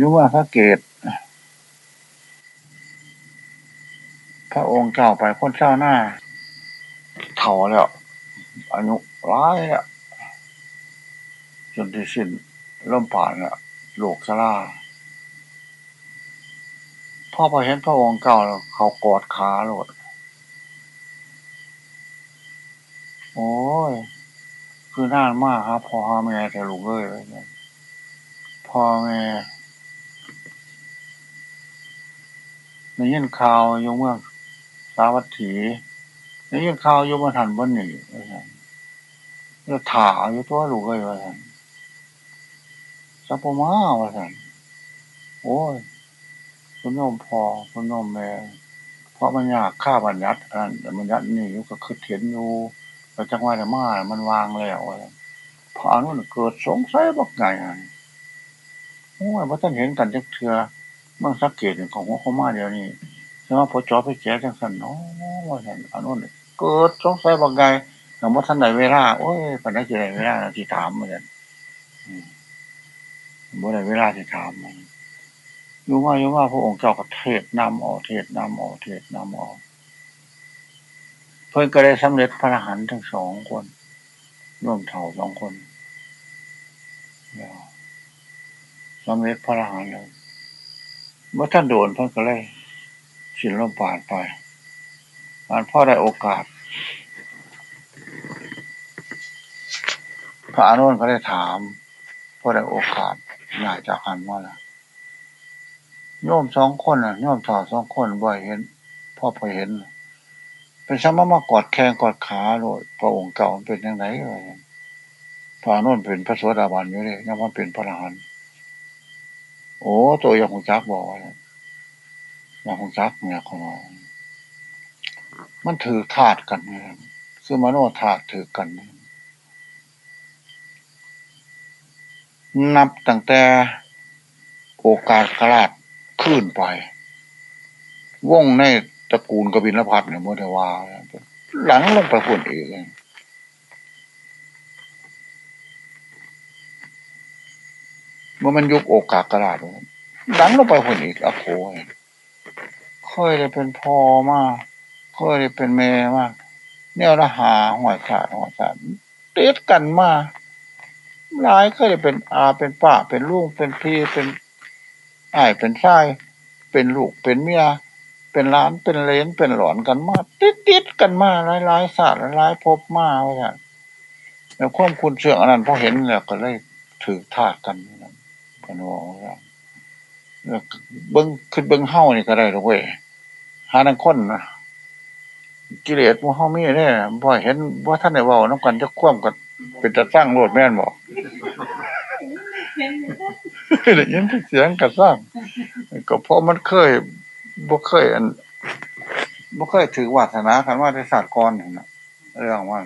ยุว่าพระเกตพระองค์เจ้าไปพ้นเจ้าหน้าเถ่าแล้วอายุร้ายแล้วจนที่สิ้นล่มผ่านแล้วโลกสลาพ่อพอเห็นพระองค์เก่าเขากอดขาโหลด โอ้ย คือน่านมากครับพ่อแม่แต่ลูกเลยพ่อแม่ ในยินข่าวอยู่เมืองสาวัตถีในยินข่าวอยู่มาทันบนหนีว่าไงแล้วถาอยู่ตัวลูกเลยว่าไงสัพพมาว่าไงโอ้ยคุณโยมพอคุณโยมแม่เพราะมันยากฆ่าบัญญัติอันบัญญัตินี่ก็คือเห็นอยู่แต่จังหวะแต่มามันวางแล้วพอนั้นเกิดสงสัยบอกไงโอ้ยว่าท่านเห็นกันจักเถื่อ มันสังเกตของหัวเขามาเดียวนี้ใช่ไหมพอจอไปแจ้จังสันเนาะว่าเห็นอันนู้นเกิดสงสัยบอกไงแต่ว่าท่านใดเวลาโอ้ยปัญญาจะได้เวลาที่ถามเหมือนกันบ่ได้เวลาที่ถามมันยู่ว่ายู่ว่าพระองค์เจ้าก็เทศนำออกเทศนำออกเทศนำออกเพื่อนก็ได้สำเร็จพระอรหันต์ทั้งสองคนร่วมเท่าสองคนสำเร็จพระอรหันต์เลย เมื่อท่านโดนเพื่นก็เลยสินลมปาดไปอันพ่อได้โอกาส พระอนุนก็ได้ถามพ่อได้โอกาสอยากจากกันว่าละโยมสองคนอะโยมถอดสองคนบ่อยเห็น พ่อพอเห็นเป็นสมมากอดแขงกอดขาโลดพระองค์เก่าเป็นยังไงเลยพระอนุนเป็นพระสวสดาบันอยู่เลยยังว่าเป็นพระอรหันต์ โอ้ตัวยังคงจักบอกว่ายังคงจักเนี่ยของมันถือถาดกันเนี่ยคือมโนถาดถือกันนับตั้งแต่โอกาสกราดขึ้นไป ว่องในตระกูลกบินพัทเนี่ยมทวาหลังลงไปคนเอง เมื่อมันยุบอกกากระดาษหลังลงไปคนอีกอโคเคยได้เป็นพ่อมากเคยได้เป็นแม่มากเนี่ยละหาหัวขาดหัวขาดเตีดกันมาหลายเคยได้เป็นอาเป็นป้าเป็นลูกเป็นพี่เป็นไอ้เป็นชายเป็นลูกเป็นเมียเป็นล้านเป็นเลนเป็นหลอนกันมาติดติดกันมาหลายหลายศาสตร์หลายพบมาว่าอย่างแล้วความคุณเชื่ออันนั้นพอเห็นแล้วก็เลยถือทากัน กันว่าเบิ้งขึ้นเบิ้งเฮ้านี่ก็ได้ด้วยหานังคนนะกิเลสว่าเฮามีเนี่ยบ่เห็นว่าท่านได้เว้าน้ำกันจะคว่ำกันเป็นจะสร้างโลดแม่นบอกได้ยินเสียงกระสร้าง ก็เพราะมันเคยบ่เคยอันบ่เคยถือวาสนาคันว่าในศาสตร์กรเห็นนะเรื่องว่า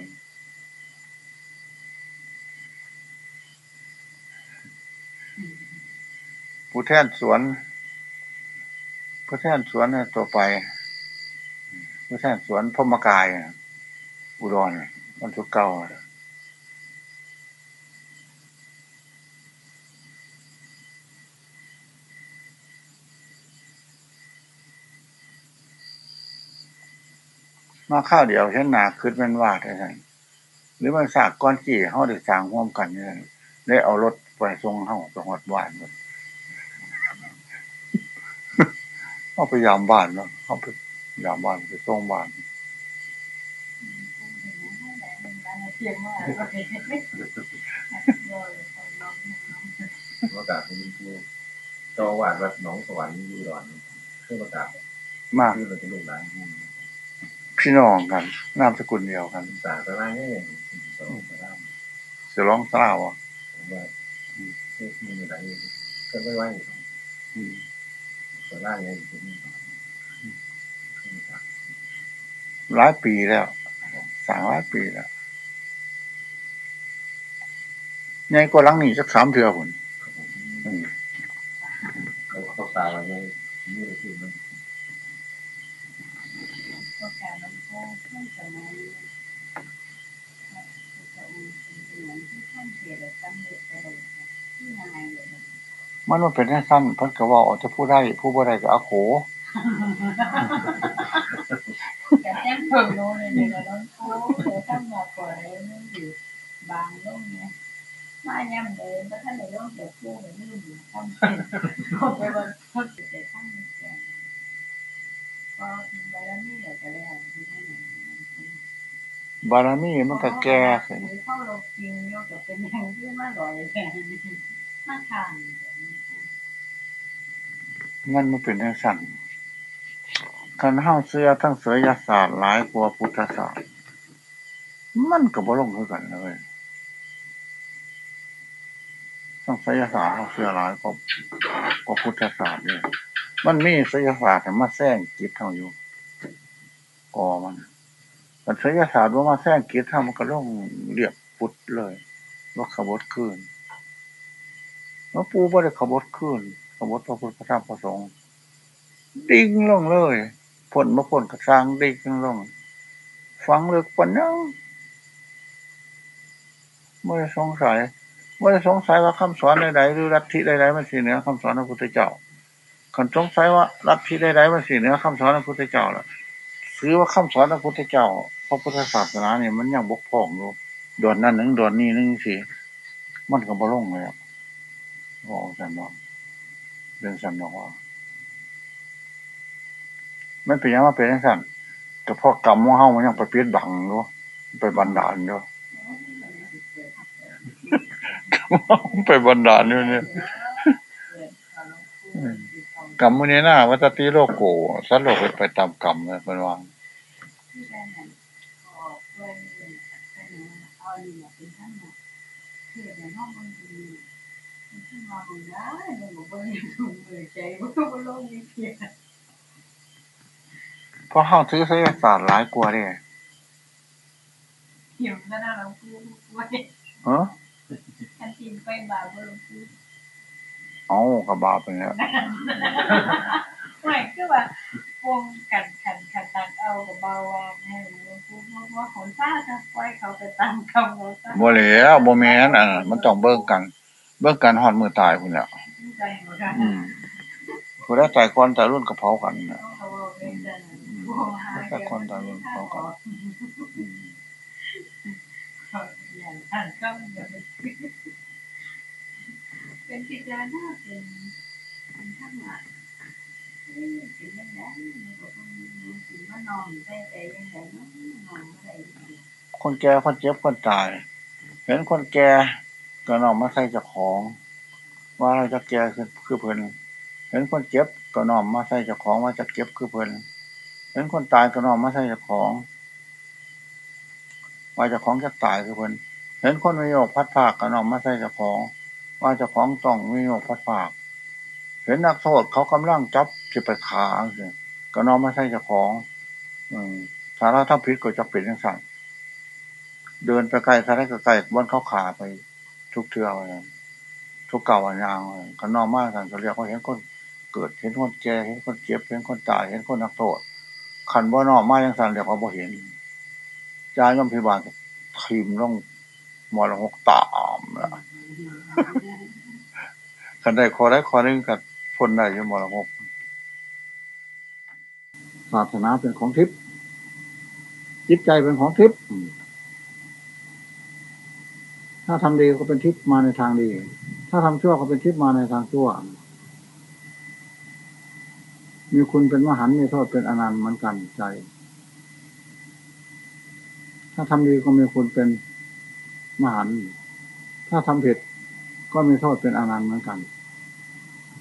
ผู้แทนสวน ผู้แทนสวนตัวไป ผู้แทนสวนพมกาย อุดรมันทุกเก่ามาข้าวเดียวเช่นนาคืดเป็นวาดอะไรหรือมันสากก้อนกี่เขาได้สางร่วมกันเนี่ยได้เอารถไปส่งเข้าไปหอดบ้านหมด เขาไปยามบ้านเนาะเขาไปยามบ้านไปส่งบ้านประกาศของครูเจ้าวัดวัดหนองสวรรค์อยู่หลอนเพื่อประกาศมากชื่อเราจะลูกหลานพี่น้องกัน นามสกุลเดียวกันสาตะไลให้สองตะไลเสือร้องสลาวอะผมว่ามีอะไรก็ไม่ไหว ตะไลยังอยู่ที่นี่หลายปีแล้วสามหลายปีแล้วไงก็ลังนี่สักสามเทือผลเขาเขาตาอะไรไม่ไม่ได้พูดมันก็การลงโทษท่านสมัยพระองค์เป็นเหมือนที่ท่านเสียและสำเร็จไปเลยที่นายเลย มันมันเป็นแค่สั้นเพิ่นก็เว่าออกจะพูดได้ผู้บ่ได้ก็อาโขแต่แจ้งเพิ่มลงเลยเนี่ยเราต้องโค้เดี๋ยวตั้งหมอกก่อนเลยมันอยู่บางลงเนี่ยมาเนี่ยมันเลยแล้วท่านเลยต้องเดี๋ยวพูดเดี๋ยวลืมอยู่ตั้งเป็นบอกไปว่าเพิ่งจะได้ตั้งแก่ก็ไปแล้วนี่เดี๋ยวจะได้อะวันบารมีมันก็แก่ขึ้นเข้าโลกิงโยกเป็นอย่างที่มาลอยแค่มาทาน มันมันเป็นแค่สั้นคันเฮาเสื้อทั้งเสือยศาสตร์หลายกว่าพุทธศาสตร์ มันก็บ่ลงคือกันเลยทั้งไสยศาสตร์ทั้งเสื้อหลายกว่ากว่าพุทธศาสตร์เนี่ยมันมีไสยศาสตร์มาแซงจิตเฮาอยู่กอมันแต่ไสยศาสตร์ว่ามาแซงจิตเฮามันก็ลงเรียบพุทธเลย ว่าขบวขึ้นว่าปูบ่ได้ขบวขึ้น ขบวพระพุทธพระธรรมพระสงฆ์ดิ่งลงเลยผลมาผลกระซังดิ่งลงฟังลึกปนนั้นไม่ได้สงสัยไม่ได้สงสัยว่าคำสอนใดๆหรือลัทธิใดๆมันสีเหนือคำสอนพระพุทธเจ้าคันสงสัยว่าลัทธิใดๆมันสีเหนือคำสอนพระพุทธเจ้าล่ะถือว่าคำสอนพระพุทธเจ้าพระพุทธศาสนาเนี่ยมันยังบกพร่องอยู่ดวนนั้นหนึ่งดวนนี้หนึ่งสิมันก็บ่ลงเลยอะบอกสันบอก เป็นสันบอกว่ามันเป็นยังว่าเป็นยังสันแต่พอกรรมของเฮามันยังไปเปียนบังอยู่ไปบันดาลอยู่ไปบันดาลอยู่เนี่ยกรรมมุนีนาวัตติโลโกสัตว์โลกไปตามกรรมเลยเป็นว่า ที่ได้นั่นก็เพื่อนเป็นเอาอยู่เป็นท่านน่ะคือในห้องมันดี มันขึ้นมาคนได้มันบอกว่าอยู่ตรงมือใจว่าก็ลงนี่เพียเพราะเฮาถือไสยศาสตร์หลายกว่าเด้เขียวแล้วนะเราพูดว่าเออทันทีไปบาบ่ลงพูดเอากับบาปไปแล้วไม่คือว่าวงกันขันขันตันเอากับเบาวางให้ลงพูดว่าของฟ้าถ้าปล่อยเขาไปตามคำเขาซะบ่แล้วบ่แม่นอะมันต้องเบิ่งกัน เบิ่งกันฮอดมือตายพุ่นแหล้วใจหมดค่ะอืมผู้ใดตายก่อนตายรุ่นก็เผากันน่ะเขาบอกเป็นจังแต่คนตายรุ่นเผากันอืมอย่างท่านก็เป็นพิจารณาเป็นเป็นท่านอะเป็นยังไงมันก็ต้องถึงว่านอนได้ใจยังไงเนาะนอนอะไรคนแก่คนเจ็บคนตาย เห็นคนแก่ ก็น้อมมาใส่เจ้าของ ว่าเราจะแก่คือคือเพลินเห็นคนเจ็บก็น้อมมาใส่เจ้าของว่าจะเก็บคือเพลินเห็นคนตายก็น้อมมาใส่เจ้าของ ว่าจ้าของจะตายคือเพลินเห็นคนมีโรคพัดภาคก็น้อมมาใส่เจ้าของ ว่าจ้าของต้องมีโรคพัดภาคเห็นนักโทษเขากำลังจับสิไปขาสิก็น้อมมาใส่เจ้าของ อืมสาระถ้าผิดก็จะเป็นอย่างสั่นเดินไปไกลสาระก็ไกลบนเขาขาไป ทุกเทือเลยทุกเก่าวันยางเลยก็นอมมากกันก็เรียกว่าเห็นคนเกิดเห็นคนแก่เห็นคนเจ็บเห็นคนตายเห็นคนนักโทษขันบ่านอมมากยังสั่นเรียกว่าบ่เห็นยายย่อมพิบาลทีมลงมรหกตามละขันได้คอได้คอนึงกับพ้นได้ยังมรหกศาสนาเป็นของทิพย์จิตใจเป็นของทิพย์ ถ้าทำดีก็เป็นทิพย์มาในทางดี ถ้าทำชั่วก็เป็นทิพย์มาในทางชั่ว มีคุณเป็นมหันต์มีโทษเป็นอนันต์เหมือนกันใจ ถ้าทำดีก็มีคุณเป็นมหันต์ถ้าทำผิดก็มีโทษเป็นอนันต์เหมือนกัน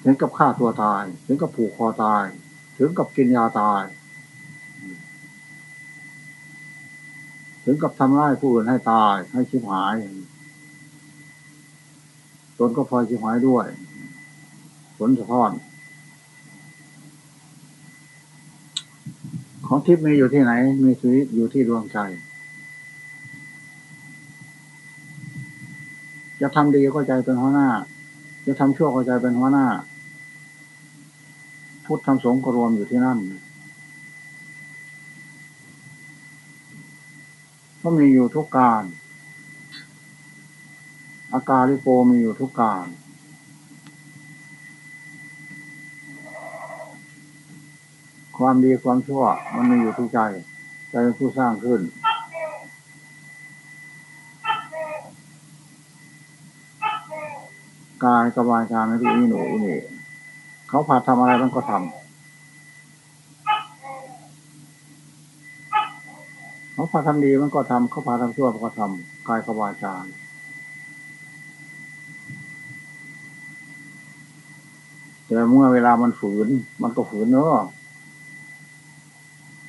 ถึงกับฆ่าตัวตาย ถึงกับผูกคอตาย ถึงกับกินยาตาย ถึงกับทำร้ายผู้อื่นให้ตาย ให้ชิบหาย ตนก็พลอยชิบหายด้วย ผลสะท้อน ของทิพย์มีอยู่ที่ไหน มีชีวิตอยู่ที่ดวงใจจะทำดีก็ใจเป็นหัวหน้า จะทำชั่วก็ใจเป็นหัวหน้า พุทธธรรมสงฆ์ก็รวมอยู่ที่นั่นก็มีอยู่ทุกการ อาการลิโกมีอยู่ทุกการความดีความชั่ว มันมีอยู่ที่ใจ ใจเป็นผู้สร้างขึ้น กายกบายการนี่รู้นี่หนูนี่เขาพาทำอะไรมันก็ทำเขาพาทำดีมันก็ทำเขาพาทำชั่วมันก็ทำกายกบายการ แต่เมื่อเวลามันฝืน มันก็ฝืนเนอะ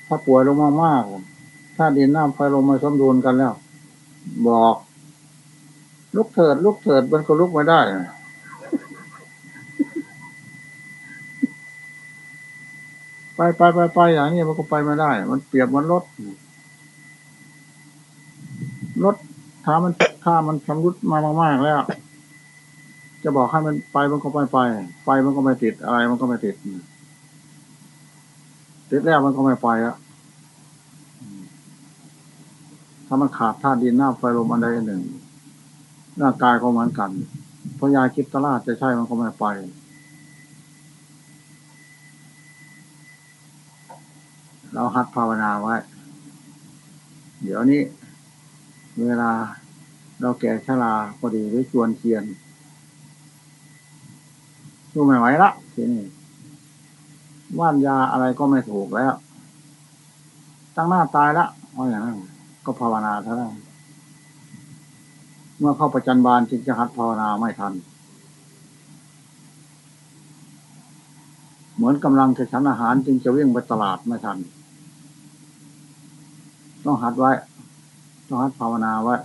ถ้าป่วยลงมากๆถ้าดินน้ำไฟลมมาสมดุลกันแล้ว บอก ลุกเถิด ลุกเถิด มันก็ลุกไม่ได้ไปไปไปไปอย่างนี้มันก็ไปไม่ได้ มันเปรียบมันรถรถถ้ามันถ้ามันชำรุดมามากๆแล้ว จะบอกให้มันไปมันก็ไม่ไปไฟมันก็ไม่ติดอะไรมันก็ไม่ติด ติดแล้วมันก็ไม่ไปอะถ้ามันขาดธาตุดินน้ำไฟลมอันใดอันหนึ่งร่างกายก็เหมือนกันพยาคิดตลาดจะใช่มันก็ไม่ไป เราหัดภาวนาไว้ เดี๋ยวนี้ เวลาเราแก่ชราพอดีหรือชวนเทียน สู้ไม่ไหวละทีนี้ว่านยาอะไรก็ไม่ถูกแล้ว ตั้งหน้าตายละว่าอย่างนั้นก็ภาวนาเท่านั้นเมื่อเข้าประจันบานจึงจะหัดภาวนาไม่ทัน เหมือนกำลังจะฉันอาหารจึงจะวิ่งไปตลาดไม่ทัน ต้องหัดไว้ ต้องหัดภาวนาไว้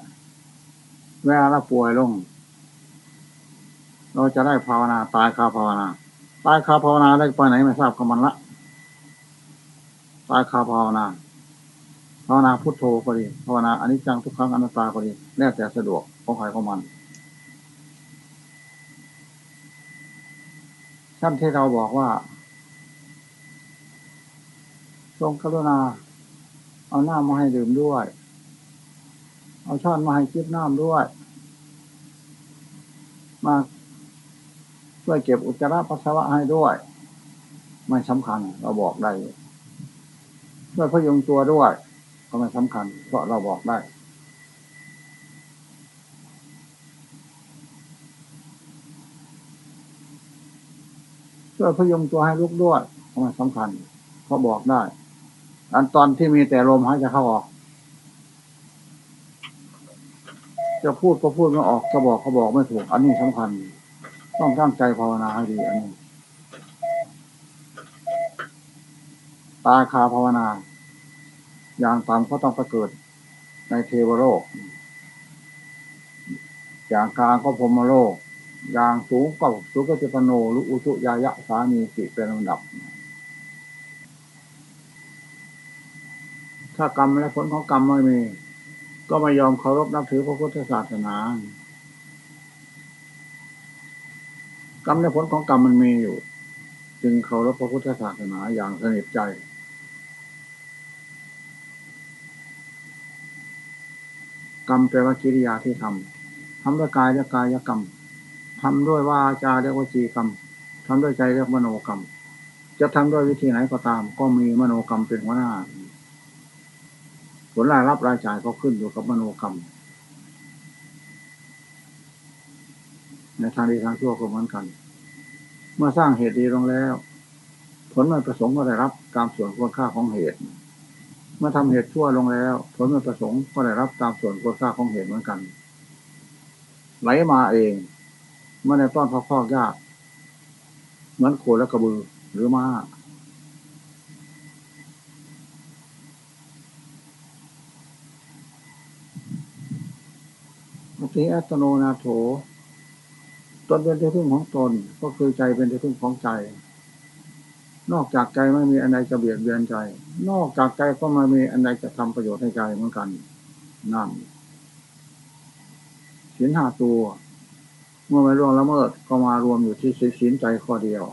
เวลาเราป่วยลง เราจะได้ภาวนา ตายคาภาวนา ตายคาภาวนาได้ไปไหนไม่ทราบกับมันละ ตายคาภาวนา ภาวนาพุทโธก็ดี ภาวนาอนิจจังทุกครั้งอนัตตาก็ดีแล้วแต่สะดวกของใครของมันท่านที่เราบอกว่าทรงกรุณา เอาน้ำมาให้ดื่มด้วย เอาช้อนมาให้คิดน้ำด้วย มา ช่วยเก็บอุจจาระปัสสาวะให้ด้วย ไม่สำคัญเราบอกได้ช่วยพยุงตัวด้วยก็ไม่สำคัญ เพราะเราบอกได้ ช่วยพยุงตัวให้ลุกด้วยก็ไม่สำคัญเพราะบอกได้อันตอนที่มีแต่ลมหายใจเข้าออกจะพูดก็พูดไม่ออกจะบอกก็บอกไม่ถูก อันนี้สำคัญ ต้องตั้งใจภาวนาให้ดีอันนี้ตาคาภาวนา อย่างต่ำก็ต้องไปเกิด ในเทวโลก อย่างกลางก็พรมโลก อย่างสูงก็สุกจิปโนหรืออุชุยายะสามีสิเป็นลำดับ ถ้ากรรมและผลของกรรมไม่มี ก็ไม่ยอมเคารพนับถือพระพุทธศาสนา กรรมและผลของกรรมมันมีอยู่ จึงเคารพพระพุทธศาสนาอย่างสนิทใจ กรรมแปลว่ากิริยาที่ทำทำด้วยกายเรียกกายกรรมทำด้วยวาจาเรียกวจีกรรมทำด้วยใจเรียกมโนกรรม จะทำด้วยวิธีไหนก็ตาม ก็มีมโนกรรมเป็นหัวหน้าผลรายรับรายจ่ายก็ขึ้นอยู่กับมโนกรรม ในทางดีทางชั่วก็เหมือนกัน เมื่อสร้างเหตุดีลงแล้ว ผลมันประสงค์ก็ได้รับตามส่วนควรค่าของเหตุ เมื่อทำเหตุชั่วลงแล้ว ผลมันประสงค์ก็ได้รับตามส่วนควรค่าของเหตุเหมือนกัน ไหลมาเองเมื่อในต้อนพอคอกยากเหมือนโคและกระบือหรือม้าอธิอัตโนนาโถ ตนเป็นที่พึ่งของตน ก็คือใจเป็นที่พึ่งของใจ นอกจากใจไม่มีอันใดจะเบียดเบียนใจ นอกจากใจก็ไม่มีอันใดจะทำประโยชน์ให้ใจเหมือนกันนั่นสินห้าตัวเมื่อไม่ร่วงละเมิดก็มารวมอยู่ที่สินใจข้อเดียว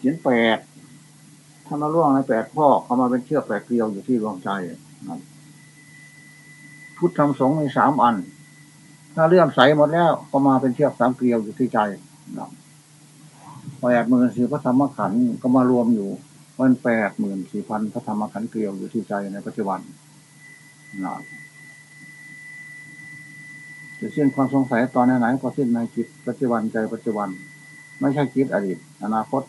สินแปดถ้ามาร่วงในแปดข้อเขามาเป็นเชือกแปดเกลียวอยู่ที่ดวงใจพุทธธรรมสงฆ์มีสามอัน ถ้าเลื่อมใสหมดแล้วก็มาเป็นเชือกสามเกลียวอยู่ที่ใจแปดหมื่นสี่พระธรรมขันธ์ก็มารวมอยู่มันแปดหมื่นสี่พันพระธรรมขันธ์เกลียวอยู่ที่ใจในปัจจุบันนะจะสิ้นความสงสัยตอนไหนๆก็สิ้นในจิตปัจจุบันใจปัจจุบัน ไม่ใช่จิตอดีต อนาคต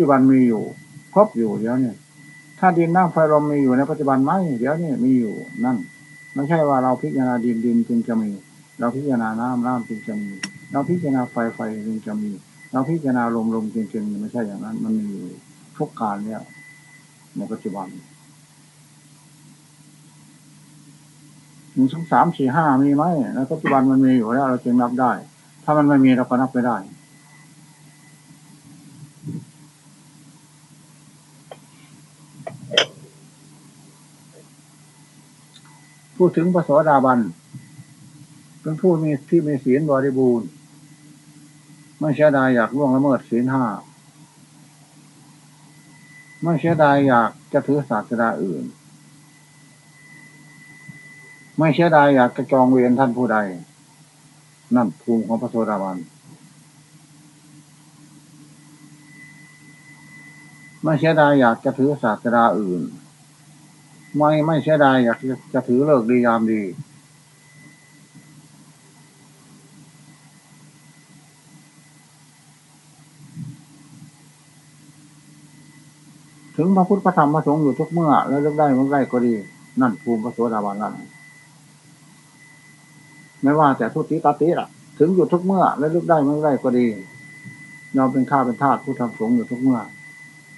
จจุบันมีอยู่ ครบอยู่เดี๋ยวนี้ถ้าดินน้ำไฟลมมีอยู่ในปัจจุบันไหมเดี๋ยวนี้มีอยู่นั่นไม่ใช่ว่าเราพิจารณาดินดินจึงจะมี เราพิจารณาน้ำน้ำจึงจะมี เราพิจารณาไฟไฟจึงจะมี เราพิจารณาลมลมจึงจะมีไม่ใช่อย่างนั้น มันมีอยู่ทุกการเนี่ยในปัจจุบันหนึ่งสองสามสี่ห้ามีไหมในปัจจุบันมันมีอยู่แล้วเราจึงนับได้ ถ้ามันไม่มีเราก็นับไม่ได้ พูดถึงพระโสดาบันเป็นผู้มีที่มีศีลบริบูรณ์ไม่เสียดายอยากล่วงละเมิดศีลห้าไม่เสียดายอยากจะถือศาสนาอื่น ไม่เสียดายอยากจะจองเวรท่านผู้ใด นั่นภูมิของพระโสดาบันไม่เสียดายอยากจะถือศาสนาอื่น ไม่ไม่เสียดายอยากจะจะถือเลิกดียามดี ถึงพระพุทธพระธรรมพระสงฆ์อยู่ทุกเมื่อ แล้วเลิกได้เมื่อไรก็ดี นั่นภูมิพระโสดาบันนั่นไม่ว่าแต่ทุติตาติล่ะ ถึงอยู่ทุกเมื่อ แล้วเลิกได้เมื่อไรก็ดียอมเป็นข้าเป็นทาสผู้ทำสงฆ์อยู่ทุกเมื่อ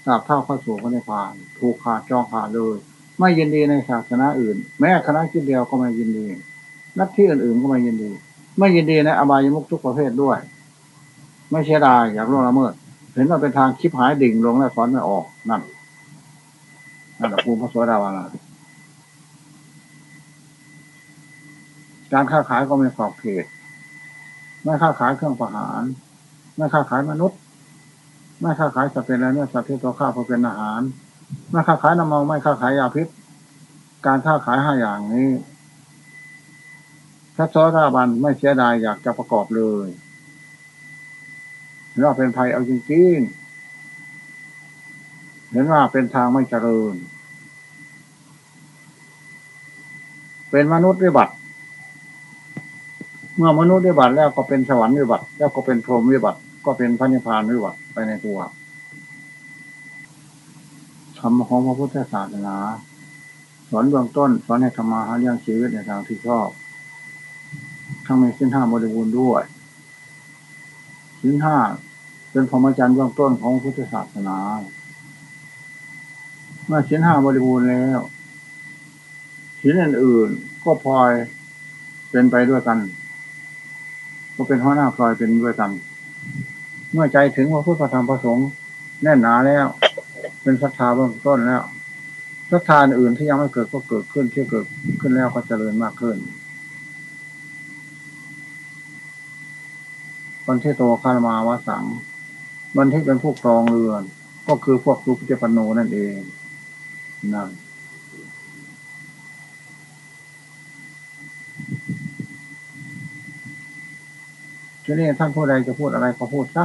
ทราบเท่าเข้าสู่พระนิพพานถูกขาดจองขาดเลย ไม่ยินดีในศาสนาอื่น แม้คณะคิดเดียวก็ไม่ยินดี นักที่อื่นๆก็ไม่ยินดี ไม่ยินดีในอบายมุขทุกประเภทด้วย ไม่เสียดายอยากล่วงละเมิดเห็นว่าเป็นทางคิบหายดิ่งลงและถอนไม่ออกนั่นนั่นแหละภูมิพระโสดาบันการค้าขายก็ไม่ขอบเขตไม่ค้าขายเครื่องประหาร ไม่ค้าขายมนุษย์ ไม่ค้าขายสัตว์เป็นอะไรเนื้อสัตว์ที่ตัวข้าเพราะเป็นอาหาร ไม่ค้าขายน้ำเมาไม่ค้าขายยาพิษ การค้าขายห้าอย่างนี้พระโสดาบันไม่เสียดายอยากจะประกอบเลยเห็นว่าเป็นภัยเอาจริงๆเห็นว่าเป็นทางไม่เจริญ เป็นมนุษย์วิบัติ เมื่อมนุษย์วิบัติแล้วก็เป็นสวรรค์วิบัติ แล้วก็เป็นพรหมวิบัติ ก็เป็นพระนิพพานวิบัติไปในตัว ธรรมของพระพุทธศาสนาสอนเบื้องต้นสอนให้ธรรมาหาเลี้ยงชีวิตในทางที่ชอบ ทั้งมีสิ้นห้าบริบูรณ์ด้วยสิ้นห้าเป็นพรหมจรรย์เบื้องต้นของพุทธศาสนา เมื่อสิ้นห้าบริบูรณ์แล้วสิ้นอื่นๆก็พลอยเป็นไปด้วยกัน ก็เป็นหัวหน้าพลอยเป็นด้วยกัน เมื่อใจถึงว่าพุทธธรรมประสงค์แน่นหนาแล้ว เป็นศรัทธาเบื้องต้นแล้วศรัทธาอื่นที่ยังไม่เกิดก็เกิดขึ้นที่เกิดขึ้นแล้วก็เจริญมากขึ้นวันที่โตคารมาวาสังวันที่เป็นผู้ครองเรือน ก็คือพวกสุปฏิปันโนนั่นเองนั่นทีนี้ท่านผู้ใดจะพูดอะไรก็พูดซะ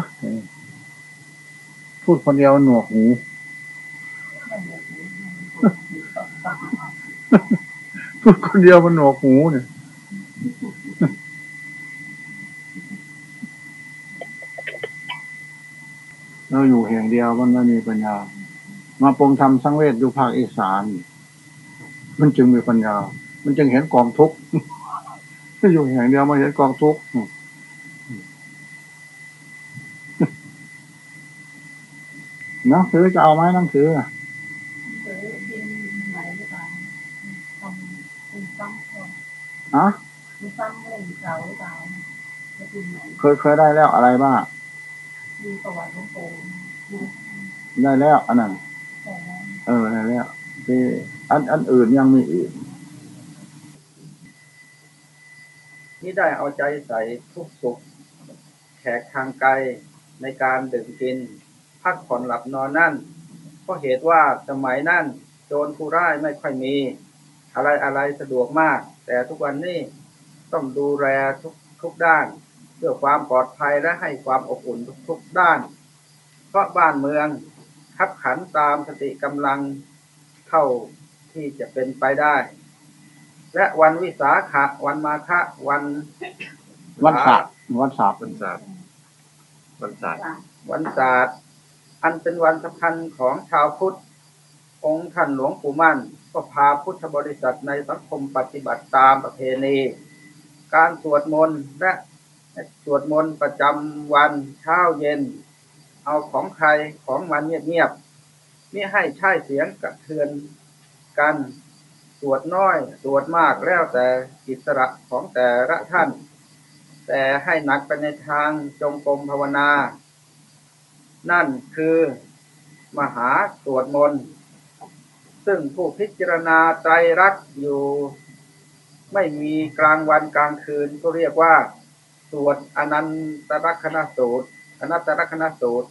พูดคนเดียวหนวกหู พูดคนเดียวมันหนวกหูเนี่ยเราอยู่แห่งเดียวมันไม่มีปัญญา มาปรงทำสังเวชอยู่ภาคอีสาน มันจึงมีปัญญา มันจึงเห็นกองทุกข์ถ้าอยู่แห่งเดียวมาเห็นกองทุกข์หนังสือจะเอาไหมหนังสือเสือดินไหนหรือเปล่าทำเป็นซ้ำก่อน อะมีซ้ำเรื่องเก่าหรือเปล่าจะดินไหนเคยเคยได้แล้วอะไรบ้างมีประวัติของโปดูได้แล้วอันนั้นแต่แล้วเออได้แล้วที่อันอันอื่นยังมีอีกนี่ได้เอาใจใส่ทุกสุข แขกทางไกลในการดื่มกิน พักผ่อนหลับนอนนั่นเพราะเหตุว่าสมัยนั่นโจรผู้ร้ายไม่ค่อยมี อะไรอะไรสะดวกมาก แต่ทุกวันนี้ต้องดูแลทุกทุกด้าน เพื่อความปลอดภัยและให้ความอบอุ่นทุกทุกด้าน เพราะบ้านเมืองขับขันตามสติกำลังเท่าที่จะเป็นไปได้ และวันวิสาขะวันมาฆะวันวันศาสตร์วันศาสตร์วันศาสตร์วันศาสตร์วันศาสตร์อันเป็นวันสำคัญของชาวพุทธ องค์ท่านหลวงปู่มั่น ก็พาพุทธบริษัทในสังคมปฏิบัติตามประเพณี การสวดมนต์และสวดมนต์ประจำวันเช้าเย็น เอาของใครของมันเงียบๆมิให้ใช้เสียงกระเทือนกันสวดน้อยสวดมากแล้วแต่อิสระของแต่ละท่าน แต่ให้หนักไปในทางจงกรมภาวนา นั่นคือ มหาสวดมนต์ ซึ่งผู้พิจารณาใจรักอยู่ ไม่มีกลางวันกลางคืนก็เรียกว่า สวดอนันตรคณสูตรอนัตตรคณสูตร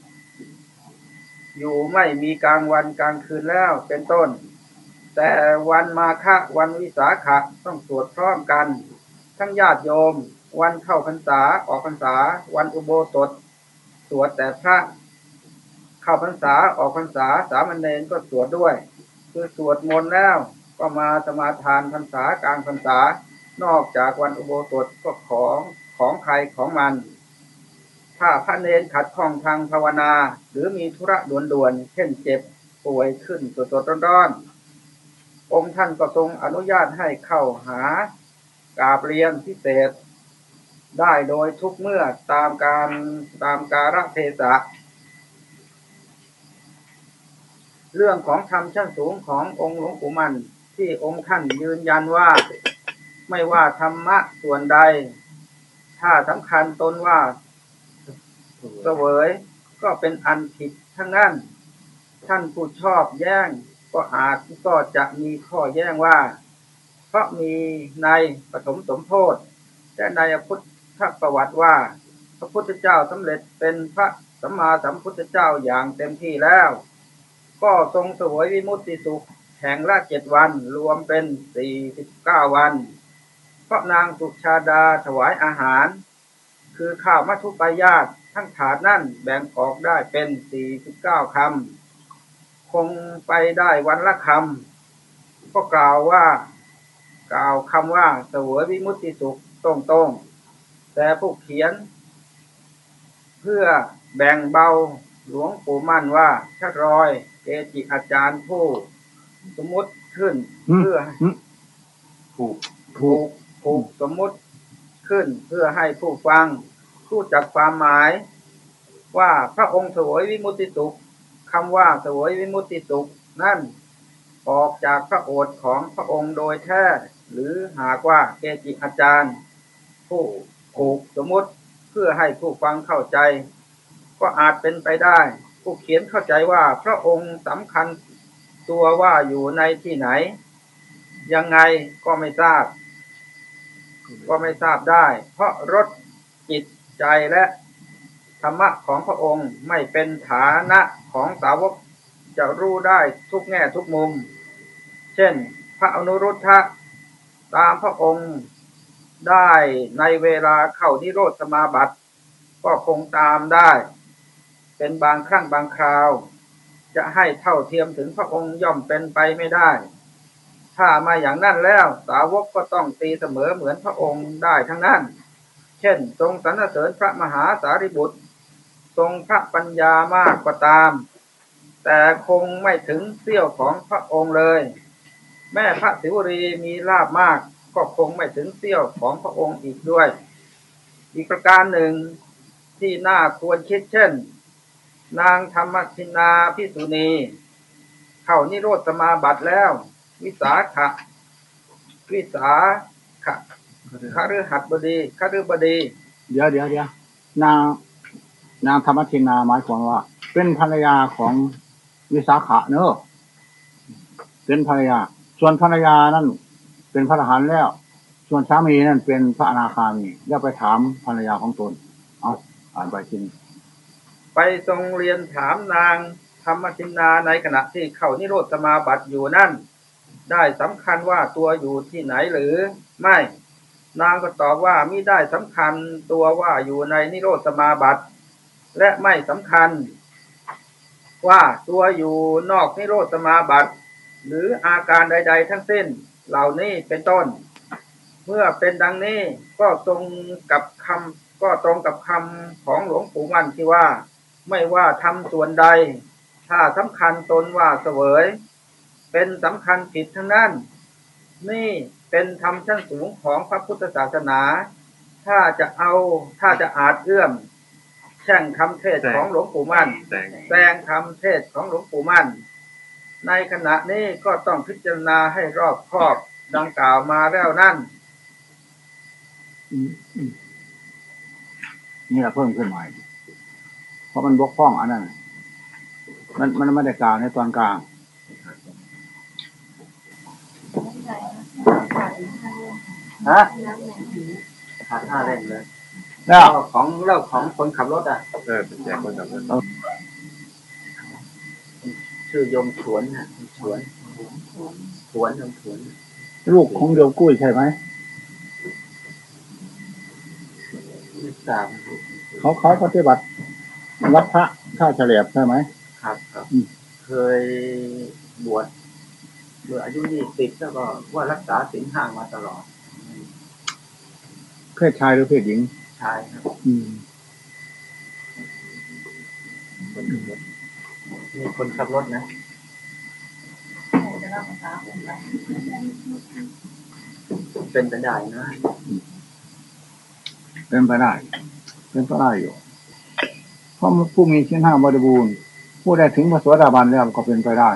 อยู่ไม่มีกลางวันกลางคืนแล้วเป็นต้น แต่วันมาฆะวันวิสาขะต้องสวดพร้อมกัน ทั้งญาติโยม วันเข้าพรรษาออกพรรษา วันอุโบสถ สวดแต่พระเข้าพรรษาออกพรรษาสามเณรก็สวดด้วย คือสวดมนต์แล้ว ก็มาสมาทานพรรษากลางพรรษานอกจากวันอุโบสถก็ของของใครของมัน ถ้าพระเนรขัดข้องทางภาวนา หรือมีธุระด่วนๆเช่นเจ็บป่วยขึ้นสดๆร้อนๆองค์ท่านก็ทรงอนุญาตให้เข้าหากาบเรียนพิเศษ ได้โดยทุกเมื่อตามการตามการะเทศะ เรื่องของธรรมชั้นสูงขององค์หลวงปู่มันที่องค์ท่านยืนยันว่า ไม่ว่าธรรมะส่วนใด ถ้าสำคัญตนว่าเสวยก็เป็นอันผิดทั้งนั้น ท่านผู้ชอบแย้งก็อาจก็จะมีข้อแย้งว่า เพราะมีในปฐมสมโพธิและในพุทธประวัติว่า พระพุทธเจ้าสำเร็จเป็นพระสัมมาสัมพุทธเจ้าอย่างเต็มที่แล้ว ก็ทรงสวยวิมุตติสุขแห่งละเจ็ดวันรวมเป็นสี่สิบเก้าวัน พระนางสุชาดาถวายอาหาร คือข้าวมัทุปายาตทั้งถาดนั่นแบ่งออกได้เป็นสี่สิบเก้าคำ คงไปได้วันละคำ ก็กล่าวว่ากล่าวคำว่าเสวยวิมุตติสุขตรงตรงแต่ผู้เขียน เพื่อแบ่งเบาหลวงปู่มั่นว่าชะรอย เกจิอาจารย์ผู้สมมติขึ้นเพื่อผูกถูกผูกสมมุติขึ้นเพื่อให้ผู้ฟังรู้จักความหมาย ว่าพระองค์เสวยวิมุตติสุขคำว่าเสวยวิมุตติสุขนั่นออกจากพระโอษฐ์ของพระองค์โดยแท้หรือหากว่าเกจิอาจารย์ ผู้ผูกสมมุติเพื่อให้ผู้ฟังเข้าใจ ก็อาจเป็นไปได้ ผู้เขียนเข้าใจว่าพระองค์สำคัญตัวว่าอยู่ในที่ไหน ยังไงก็ไม่ทราบ ก็ไม่ทราบได้ เพราะรสจิตใจและธรรมะของพระองค์ไม่เป็นฐานะของสาวกจะรู้ได้ทุกแง่ทุกมุม เช่น พระอนุรุทธะตามพระองค์ได้ในเวลาเข้านิโรธสมาบัติ ก็คงตามได้ เป็นบางครั้งบางคราว จะให้เท่าเทียมถึงพระองค์ย่อมเป็นไปไม่ได้ ถ้ามาอย่างนั้นแล้วสาวกก็ต้องตีเสมอเหมือนพระองค์ได้ทั้งนั้น เช่น ทรงสรรเสริญพระมหาสารีบุตร ทรงพระปัญญามากกว่าตาม แต่คงไม่ถึงเสี้ยวของพระองค์เลย แม่พระศิวรีมีลาบมากก็คงไม่ถึงเสี้ยวของพระองค์อีกด้วย อีกประการหนึ่งที่น่าควรคิดเช่น นางธรรมชินาพิสุณี เข้านิโรธสมาบัติแล้ว วิสาขะวิสาขะคฤหัสบดีคฤบดี เดี๋ยวเดี๋ยวเดี๋ยวนางนางธรรมทินาหมายความว่า เป็นภรรยาของวิสาขะเนอะเป็นภรรยา ส่วนภรรยานั่นเป็นพระอรหันต์แล้ว ส่วนสามีนั่นเป็นพระอนาคามีแล้วไปถามภรรยาของตน เอาอ่านไปทีนี้ ไปทรงเรียนถามนางธรรมทินนาในขณะที่เข้านิโรธสมาบัติอยู่นั่น ได้สำคัญว่าตัวอยู่ที่ไหนหรือไม่ นางก็ตอบว่ามิได้สำคัญตัวว่าอยู่ในนิโรธสมาบัติ และไม่สำคัญ ว่าตัวอยู่นอกนิโรธสมาบัติ หรืออาการใด ๆ ทั้งสิ้นเหล่านี้เป็นต้น เมื่อเป็นดังนี้ก็ตรงกับคำก็ตรงกับคำของหลวงปู่มั่นที่ว่า ไม่ว่าทำส่วนใด ถ้าสำคัญตนว่าเสวย เป็นสำคัญผิดทั้งนั้น นี่เป็นธรรมชั้นสูงของพระพุทธศาสนา ถ้าจะเอาถ้าจะอาจเอื้อมแช่งคำเทศของหลวงปู่มั่นแสงแปลงคำเทศของหลวงปู่มั่น ในขณะนี้ก็ต้องพิจารณาให้รอบคอบดังกล่าวมาแล้วนั่นอืมอืมนี่แหละเพิ่มขึ้นใหม่เพ ราะมันบกพร่องอันนั้น มันมันไม่ได้กล่าวในตอนกลางฮะขาดห้าเล่มเลยแล้วของเล่าของคนขับรถอะ เออเป็นแจกคนกับคนชื่อยมสวนน่ะสวนสวนยมสวนลูกของเดียวกุ้ยใช่ไหมไม่ทราบเขาเขาปฏิบัติ วัดพระท่าเฉลียบใช่ไหมครับครับอืมเคยบวชเมื่ออายุยี่สิบแล้วก็ว่ารักษาศีลห้ามาตลอดเพศชายหรือเพศหญิงชายครับ อืมมีคนขับรถนะจะรับภาษาคนไปเป็นไปได้นะ เป็นไปได้ เป็นไปได้อยู่ เพราะผู้มีชิ้นห้าบริบูรณ์ ผู้ได้ถึงพระสวสดาบันแล้วก็เป็นไปได้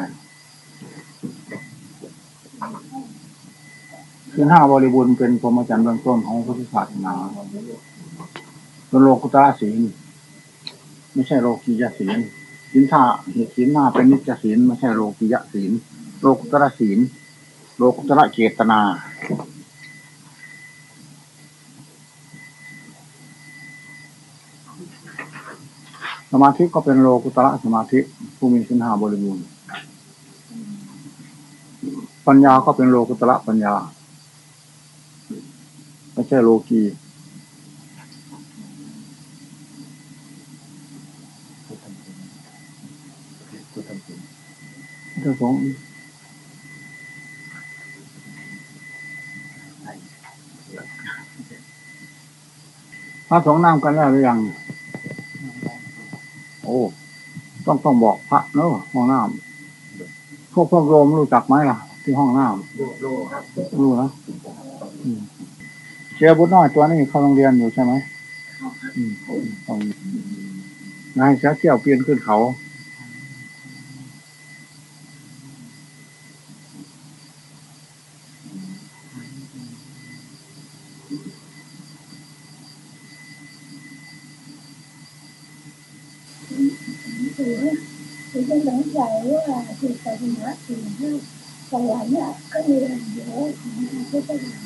ชิ้นห้าบริบูรณ์เป็นพรหมจรรย์เบื้องต้นของพุทธศาสนาเป็นโลกุตระศีลไม่ใช่โลกียศีลศีลท่าเหตุศีลหน้าเป็นนิจศีลไม่ใช่โลกียศีลโลกุตระศีลโลกุตระเจตนา สมาธิก็เป็นโลกุตระสมาธิผู้มีสินหาบริบูรณ์ปัญญาก็เป็นโลกุตระปัญญาไม่ใช่โลกีผู้ทำบุญพระสงฆ์พระสงฆ์นั่งกันแล้วหรือยังโอ้ ต้องต้องบอกพระเนอะห้องน้ำพวกพวกโยมรู้จักไหมล่ะ ที่ห้องน้ดูดูครับำรู้นะอืมเชียร์บุตรน้อยตัวนี้เข้าโรงเรียนอยู่ใช่ไหมอืมต้องนายเสียเที่ยวเปลี่ยนขึ้นเขา คือคือจะสงสัยว่าคือศาสนา สี่ห้าสวรรค์เนี่ยก็มีแรงเยอะของพุทธศาสนา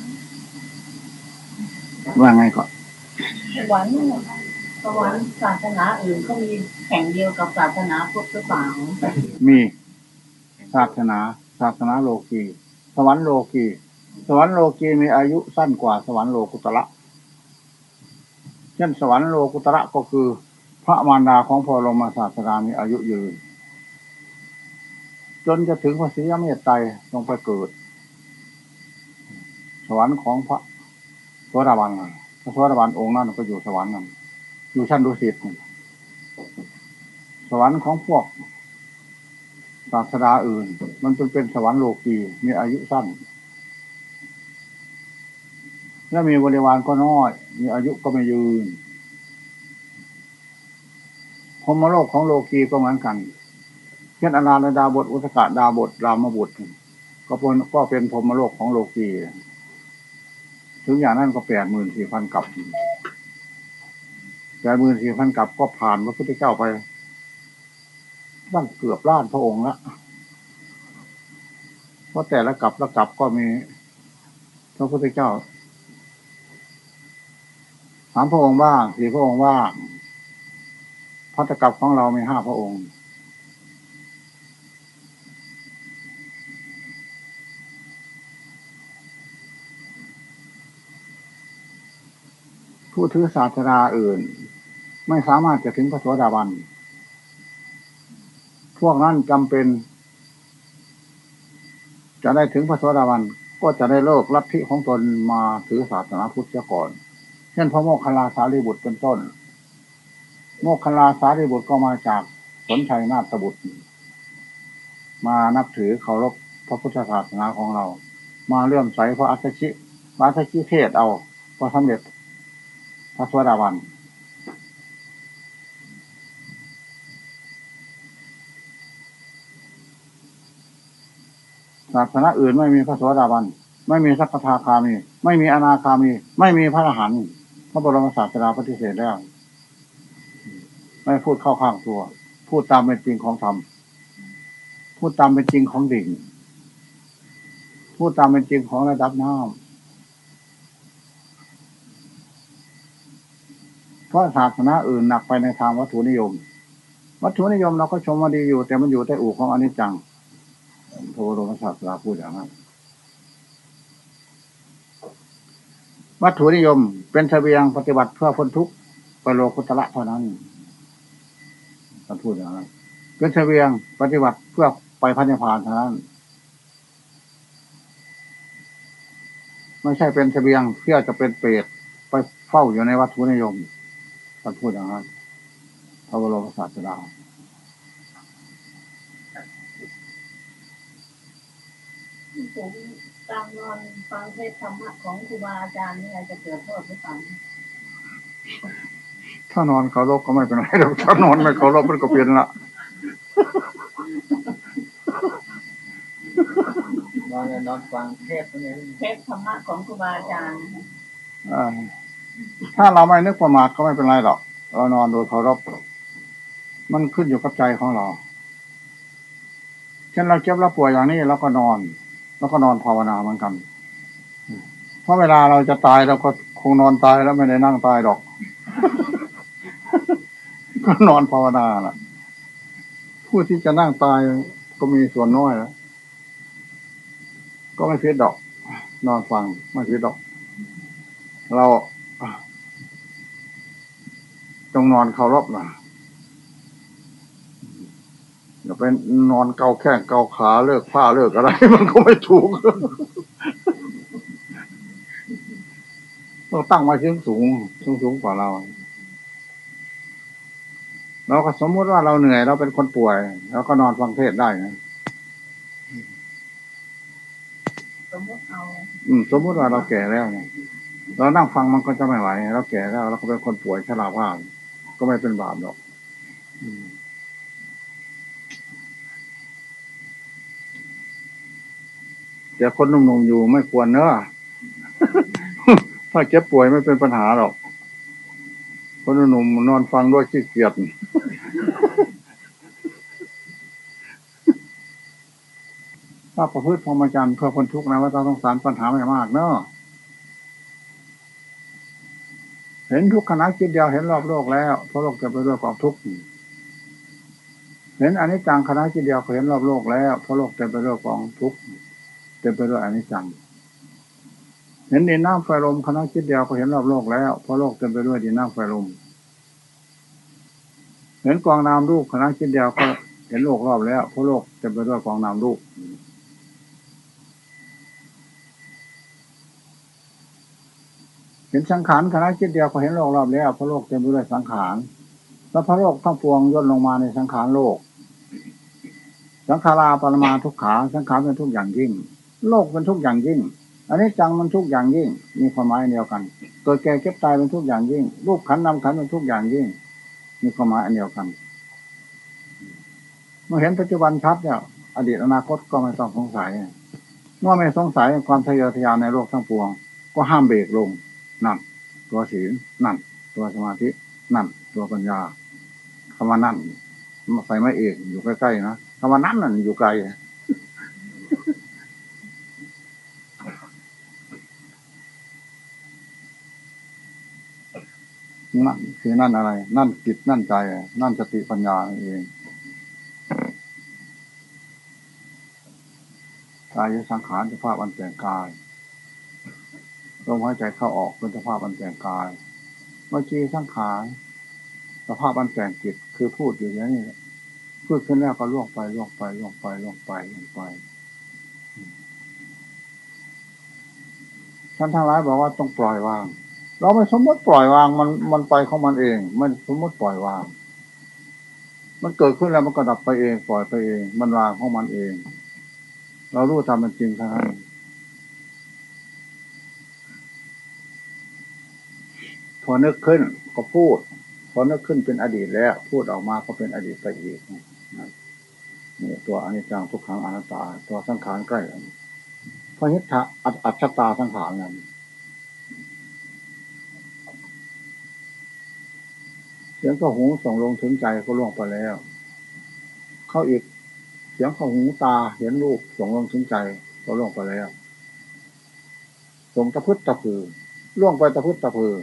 ว่าไงก่อนสวรรค์เนี่ยสวรรค์ศาสนาอื่นก็มีแข่งเดียวกับศาสนาพุทธหรือเปล่ามีศาสนาศาสนาโลกี สวรรค์โลกี สวรรค์โลกีมีอายุสั้นกว่าสวรรค์โลกุตระเช่นสวรรค์โลกุตระก็คือ พระมารดาของพระบรมศาสดามีอายุยืน จนจะถึงพระศรีอเมตไตรลงไปเกิด สวรรค์ของพระสวสดาบันน่ะพระสวสดาบันองค์นั้นก็อยู่สวรรค์นั้นอยู่ชั้นดุสิตสวรรค์ของพวกศาสดาอื่น มันเป็นเป็นสวรรค์โลกีมีอายุสั้น และมีบริวารก็น้อย มีอายุก็ไม่ยืนพมโลกของโลกีก็เหมือนกัน เช่นอนาลดาบทอุตกะดาบทรามบุตรก็เป็นก็เป็นพรมโลกของโลกีถึงอย่างนั้นก็แปดหมื่นสี่พันกับแปดหมื่นสี่พันกับก็ผ่านพระพุทธเจ้าไปตั้งเกือบล้านพระองค์ละเพราะแต่ละกับละกับก็มีพระพุทธเจ้าสามพระองค์บ้างสี่พระองค์บ้างพัตตกับของเรามีห้าพระองค์ ผู้ถือศาสนาอื่น ไม่สามารถจะถึงพระสวสดาบัน พวกนั้นจำเป็น จะได้ถึงพระสวสดาบันก็จะได้เลิกลัทธิของตนมาถือศาสนาพุทธเสียก่อน เช่นพระโมคคัลลาสารีบุตรเป็นต้น โมคคัลลาสารีบุตรก็มาจากสนชัยนาฏบุตร มานับถือเคารพพระพุทธศาสนาของเรา มาเลื่อมใสพระอัศชิพระอัศชิเทศเอาพระสำเร็จ พระสวสดาบัน ศาสนาอื่นไม่มีพระสวสดาบัน ไม่มีสักทาคามี ไม่มีอนาคามี ไม่มีพระอรหันต์พระบรมศาสดาปฏิเสธแล้ว ไม่พูดเข้าข้างตัว พูดตามเป็นจริงของธรรม พูดตามเป็นจริงของดิ่ง พูดตามเป็นจริงของระดับน้ำเพ ราะศาสนาอื่นหนักไปในทางวัตถุนิยม วัตถุนิยมเราก็ชมว่าดีอยู่ แต่มันอยู่ใต้อู่ของอนิจจังพระบรมศาสดาพูดอย่างนั้นวัตถุนิยมเป็นเสบียงปฏิบัติเพื่อพ้นทุกข์ไปโลกุตระเท่านั้นท่านพูดอย่างนั้นเป็นเสบียงปฏิบัติเพื่อไปพันธิพานเท่านั้นไม่ใช่เป็นเสบียงเพื่อจะเป็นเปรตไปเฝ้าอยู่ในวัตถุนิยม ท่านพูดอย่างนั้นพระบรมศาสดาผมตามนอนฟังเทศธรรมะของครูบาอาจารย์นี่จะเกิดโทษหรือเปล่าถ้านอนเคารพก็ไม่เป็นไรหรอกถ้านอนไม่เคารพมันก็เปลี่ยนละนอนนอนฟังเทศเนี่ยเทศธรรมะของครูบาอาจารย์นะคะอ่า ถ้าเราไม่นึกประมาทก็ไม่เป็นไรหรอก เรานอนโดยเคารพมันขึ้นอยู่กับใจของเราเช่นเราเจ็บเราป่วยอย่างนี้เราก็นอน แล้วก็นอนภาวนาเหมือนกัน เพราะเวลาเราจะตายเราก็คงนอนตายแล้วไม่ได้นั่งตายหรอก ก็นอนภาวนาล่ะ ผู้ที่จะนั่งตายก็มีส่วนน้อยแล้วก็ไม่เพีดดอก นอนฟังไม่เพีดดอก เรา จงนอนเคารพนะอย่าไปนอนเกาแข้งเกาขาเลิกผ้าเลิกอะไร มันก็ไม่ถูกต้องตั้งไว้สูงสูงสูงสูงกว่าเรา เราก็สมมติว่าเราเหนื่อยเราเป็นคนป่วยเราก็นอนฟังเทศได้นะสมมติเอาอืม สมมติว่าเราแก่แล้วเนี่ยเรานั่งฟังมันก็จะไม่ไหวเราแก่แล้วเราก็เป็นคนป่วยชราภาพ ก็ไม่เป็นบาปหรอกอืมแต่คนหนุ่มๆอยู่ไม่ควรเนอะถ้าเจ็บป่วยไม่เป็นปัญหาหรอกคนหนุ่มๆนอนฟังด้วยขี้เกียจถ้าประพฤติพรหมจรรย์เพื่อคนทุกข์นะว่าเราต้องสารปัญหาไม่มากเนอะเห็นทุกขณะจิตเดียวเห็นรอบโลกแล้วเพราะโลกจะไปด้วยความทุกข์เห็นอนิจจังขณะจิตเดียวก็เห็นรอบโลกแล้วเพราะโลกเต็มไปด้วยความทุกข์เต็มไปด้วยอนิจจัง เห็นดินน้ำไฟลมคณะจิตเดียวก็เห็นรอบโลกแล้วเพราะโลกเต็มไปด้วยดินน้ำไฟลมเห็นกองน้ำรูปคณะจิตเดียวก็เห็นโลกรอบแล้วเพราะโลกเต็มไปด้วยกองน้ำรูป เห็นสังขารคณะจิตเดียวก็เห็นโลกรอบแล้วเพราะโลกเต็มไปด้วยสังขารแล้วพระโลกทั้งปวงย่นลงมาในสังขารโลก สังขาราปรมาทุกขาสังขารเป็นทุกอย่างยิ่ง โลกเป็นทุกอย่างยิ่ง อันนี้จังมันทุกอย่างยิ่ง มีความหมายเดียวกันเกิดแก่เก็บตายเป็นทุกอย่างยิ่ง รูปขันนามขันเป็นทุกอย่างยิ่ง มีความหมายอันเดียวกันเมื่อเห็นปัจจุบันชัดเนี่ยอดีตอนาคตก็ไม่ต้องสงสัย เมื่อไม่สงสัยความทะเยอทะยานในโลกทั้งปวง ก็ห้ามเบรกลง นั่น ตัวศีลนั่น ตัวสมาธินั่น ตัวปัญญาคำว่านั่นมาใส่ไม่เอกอยู่ใกล้ๆนะคำว่านั่นนั่นอยู่ไกลนั่นคือนั่นอะไร นั่นจิตนั่นใจ นั่นสติปัญญาเองกายสังขารสภาพอันแต่งกาย ลมหายใจเข้าออกเป็นสภาพอันแต่งกายวจีสังขารสภาพอันแปลงจิตคือพูดอยู่อย่างนี้แหละพูดขึ้นแล้วก็ล่วงไปล่วงไปล่วงไปล่วงไปล่วงไปท่านทั้งหลายบอกว่าต้องปล่อยวาง เราไม่สมมติปล่อยวางมันมันไปของมันเองไม่สมมติปล่อยวาง มันเกิดขึ้นแล้วมันก็ดับไปเอง ปล่อยไปเอง มันวางของมันเอง เรารู้ตามมันจริงเท่านั้น พอนึกขึ้นก็พูด พอนึกขึ้นเป็นอดีตแล้ว พูดออกมาก็เป็นอดีตไปอีกนี่ตัวอนิจจังทุกขังอนัตตา ตัวสังขารใกล้กันเพราะนิทะอัตอัจฉตาสังขารนั้นเสียงข้าหูส่งลงถึงใจก็ล่วงไปแล้ว เข้าอีก เสียงข้าหูตาเห็นรูปส่งลงถึงใจก็ล่วงไปแล้วส่งตะพึดตะพือล่วงไปตะพึดตะพือ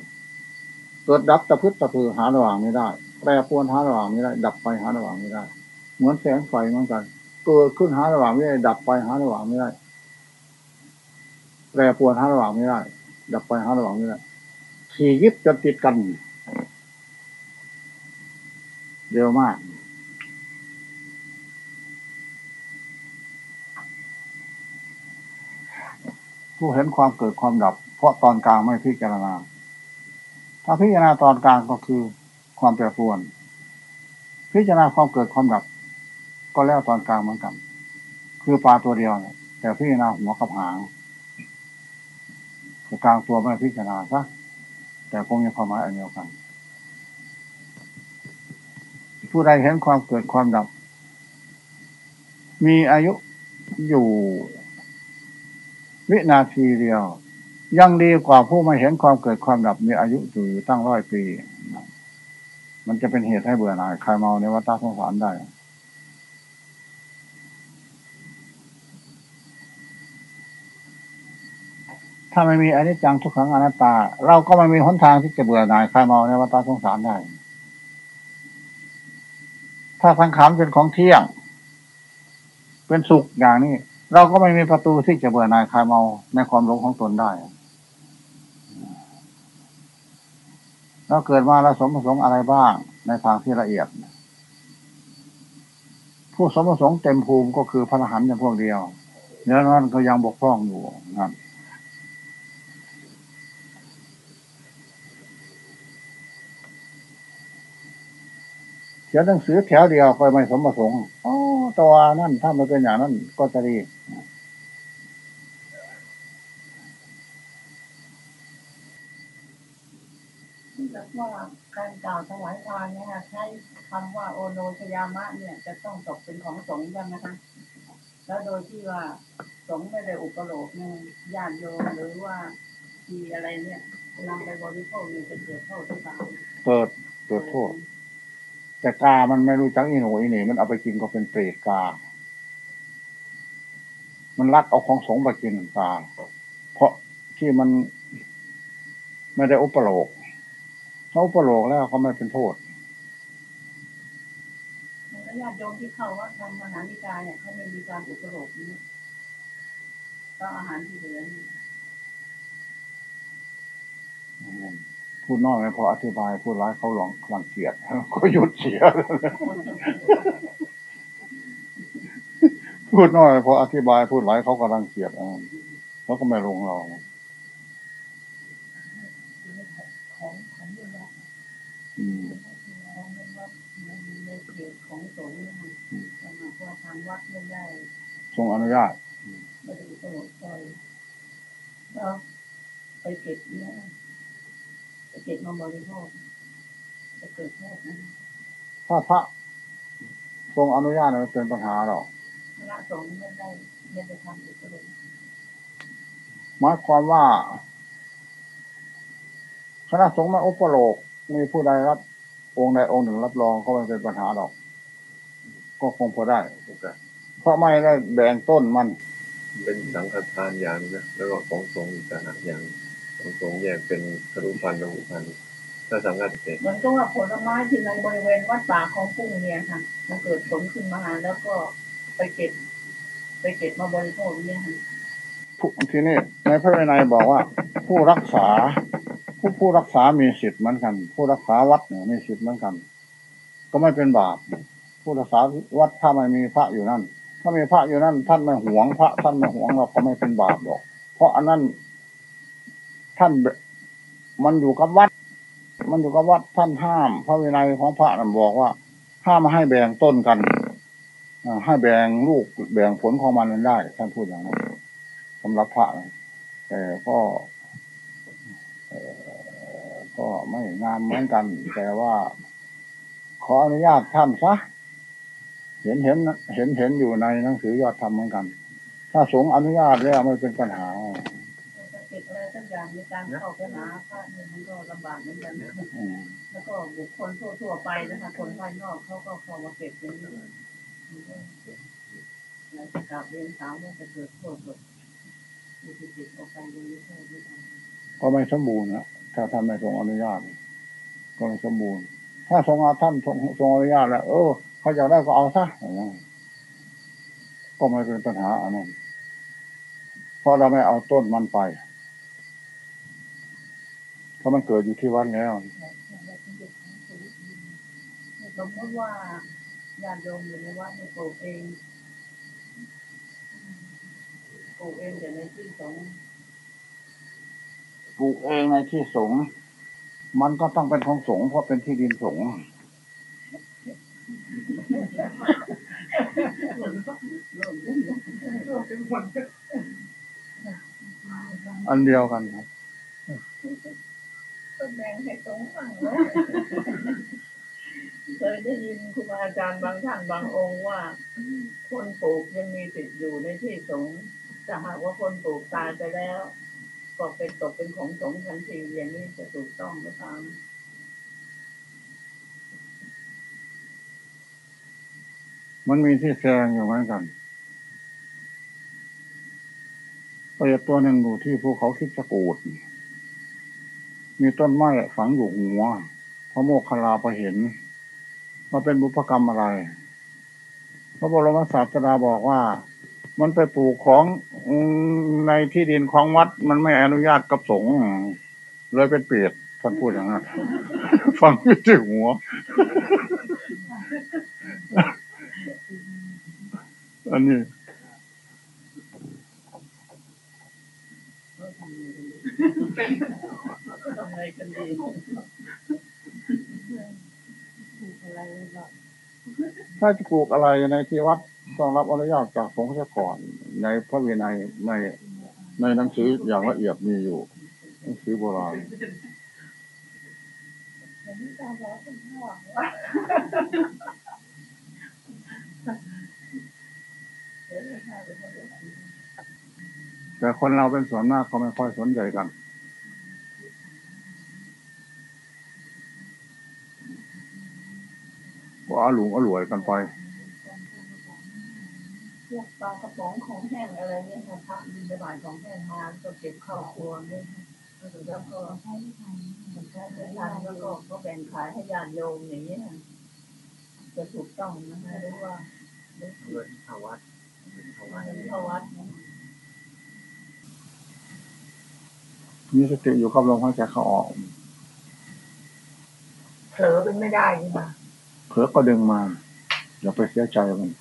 เกิดดับตะพึดตะพือหาระหว่างไม่ได้ แปรปวนหาระหว่างไม่ได้ ดับไปหาระหว่างไม่ได้ เหมือนแสงไฟเหมือนกัน เกิดขึ้นหาระหว่างไม่ได้ ดับไปหาระหว่างไม่ได้ แปรปวนหาระหว่างไม่ได้ ดับไปหาระหว่างไม่ได้ขี่ยิบจนติดกันเร็วมาก ผู้เห็นความเกิดความดับ เพราะตอนกลางไม่พิจารณา ถ้าพิจารณาตอนกลางก็คือความแปรปรวน พิจารณาความเกิดความดับ ก็แล้วตอนกลางเหมือนกัน คือปลาตัวเดียวแต่พิจารณาหัวกับหางกลางตัวไม่พิจารณาซะแต่คงมีความหมายอันเดียวกัน ผู้ใดเห็นความเกิดความดับ มีอายุอยู่ วินาทีเดียว ยังดีกว่าผู้ไม่เห็นความเกิดความดับมีอายุอยู่ตั้งร้อยปี มันจะเป็นเหตุให้เบื่อหน่ายคลายเมาในวัฏสงสารได้ ถ้าไม่มีอนิจจังทุกขังอนัตตา เราก็ไม่มีหนทางที่จะเบื่อหน่ายคลายเมาในวัฏสงสารได้ ถ้าสังขารเป็นของเที่ยง เป็นสุขอย่างนี้เราก็ไม่มีประตูที่จะเบื่อหน่ายคลายเมาในความหลงของตนได้ เราเกิดมาเราสมประสงค์อะไรบ้าง ในทางที่ละเอียด ผู้สมประสงค์เต็มภูมิก็คือพระอรหันต์อย่างพวกเดียวเนื้อนั้นก็ยังบกพร่องอยู่นั่นเขียนหนังสือแถวเดียวก็ไม่สมประสงค์อ๋อตัวนั่นถ้ามันเป็นอย่างนั้นก็จะดี แล้วว่าการกล่าวถวายทานเนี่ยค่ะใช้คำว่าโอโนชยามะเนี่ยจะต้องตกเป็นของสงฆ์ยังนะคะ แล้วโดยที่ว่าสงฆ์ไม่ได้อุปโลกเนี่ยญาติโยมหรือว่าทีอะไรเนี่ยนำไปบริโภคเนี่ยจะเกิดโทษหรือเปล่าเกิดเกิดโทษ แต่กามันไม่รู้จักอีหนูอีเหน่มันเอาไปกินก็เป็นเปรตกา มันรักเอาของสงฆ์ไปกินกาเพราะที่มันไม่ได้อุปโลก ถ้าอุปโลกแล้วก็ไม่เป็นโทษแล้วญาติโยมที่เข้าวัดทำอาหารนิกายเนี่ยเขาไม่มีการอุปโลกนี้ก็อาหารที่เหลือนี่พูดน้อยไม่พออธิบายพูดร้ายเขาหลงรังเกียจก็หยุดเสียพูดน้อยไม่พออธิบายพูดร้ายเขาก็รังเกียจอะเขาก็ไม่ลงเรา ทรงอนุญาตไปเก็บเนี่ยไปเก็บมาบริโภคจะเกิดโทษนะถ้าพระทรงอนุญาตมันเป็นปัญหาหรอกพระสงฆ์ไม่ได้ไม่ได้ทำอุปโลกหมายความว่าคณะสงฆ์ม่อุปโลก มีผู้ใดรับ องค์ใดองค์หนึ่งรับรองก็ไม่เป็นปัญหาหรอก ก็คงพอได้ เพราะไม่ได้แบ่งต้นมัน เป็นสังฆทานอย่างนะแล้วก็ของสงฆ์อีกต่างหากอย่างของสงฆ์แยกเป็นกรุพันธ์และหุพันธ์ถ้าสังฆทานเสร็จเหมือนกับว่าผลไม้ที่ในบริเวณวัดป่าของพุ่งเนี่ยค่ะ มันเกิดผลขึ้นมาแล้วก็ไปเก็บ ไปเก็บมาบริโภคเนี่ยค่ะผู้ทีนี้ในพระวินัยบอกว่า ผู้รักษา ผู้ผู้รักษา มีสิทธิ์เหมือนกัน ผู้รักษาวัดเนี่ยมีสิทธิ์เหมือนกัน ก็ไม่เป็นบาป ผู้รักษาวัดถ้าไม่มีพระอยู่นั่น ถ้ามีพระอยู่นั่น ท่านไม่หวงพระ ท่านไม่หวงเราก็ไม่เป็นบาปหรอก เพราะอันนั้น ท่านมันอยู่กับวัด มันอยู่กับวัดท่านห้าม พระวินัยของพระนั่นบอกว่า ห้ามมาให้แบ่งต้นกันอให้แบ่งลูกแบ่งผลของมันนั้นได้ ท่านพูดอย่างนั้นสำหรับพระแต่ก็เออก็ ไม่งามเหมือนกัน แต่ว่า ขออนุญาตท่านซะเห็นเห็นเห็นเห็นอยู่ในหนังสือยอดธรรมเหมือนกัน ถ้าสงฆ์อนุญาตแล้วไม่เป็นปัญหาจะติดอะไรสักอย่างในการเข้าไปหาพระเนี่ยมันก็ลำบากเหมือนกันนะอืมแล้วก็บุคคลทั่วๆไปนะคะคนภายนอกเขาก็เข้ามาเก็บเป็นเรื่องแล้วจะกลับเรียนสาวว่าจะเกิดโทษกับผู้ที่ติดออกไปโดยไม่ชอบด้วยกันก็ไม่สมบูรณ์นะ ถ้าท่านไม่ทรงอนุญาต ก็ไม่สมบูรณ์ ถ้าทรงอาท่านทรงทรงอนุญาตแล้วเออเขาอยากได้ก็เอาซะก็ไม่เป็นปัญหาอันนั้นเพราะเราไม่เอาต้นมันไปเพราะมันเกิดอยู่ที่วัดแล้วสมมติว่าญาติโยมอยู่ในวัดปลูกเองปลูกเองแต่ในที่สง ลูกเองในที่สงมันก็ต้องเป็นของสงเพราะเป็นที่ดินสงอันเดียวกันครับแบ่งให้สงฆ์บ้างเคยได้ยินครูบาอาจารย์บางท่านบางองค์ว่า คนปลูกยังมีสิทธิ์อยู่ในที่สงแต่หากว่าคนปลูกตายไปแล้ว ก็เป็นตกเป็นของสงฆ์ทันทีอย่างนี้จะถูกต้องหรือเปล่ามันมีที่แซงอยู่เหมือนกันตัวตัวหนึ่งอยู่ที่ภูเขาคิดสกูดมีต้นไม้ฝังอยู่หัวพระโมคคัลลาไปเห็นว่าเป็นบุพกรรมอะไร พระบรมศาสดาบอกว่า มันไปปลูกของอืมในที่ดินของวัด มันไม่อนุญาตกับสงฆ์เลยเป็นเปรตท่านพูดอย่างนั้นฟังไม่ถึงหัว อันนี้ทำไงกันดีอะไรก็ถ้าจะปลูกอะไรในที่วัด ต้องรับอนุญาตจากสงฆ์เสียก่อน ในพระวินัยในในหนังสืออย่างละเอียดมีอยู่หนังสือโบราณแต่คนเราเป็นส่วนมากเขาไม่ค่อยสนใจกัน ก็อาหลุมอร่วยกันไป พวกปลากระป๋องของแห้งอะไรเนี่ยค่ะพระมีในบ่ายของแห้งมาก็เก็บเข้าครัวเนี่ยแล้วก็ใช้ไม่ทันใช้ไม่ทันแล้วก็ก็แบ่งขายให้ญาติโยมอย่างนี้ยจะถูกต้องนะคะหรือว่าหรือเงินเข้าวัดเงินเข้าวัดเข้าวัดมีสติอยู่กับลมหายใจเข้าออกเผลอเป็นไม่ได้ใช่ไหมเผลอก็ดึงมาอย่าไปเสียใจมัน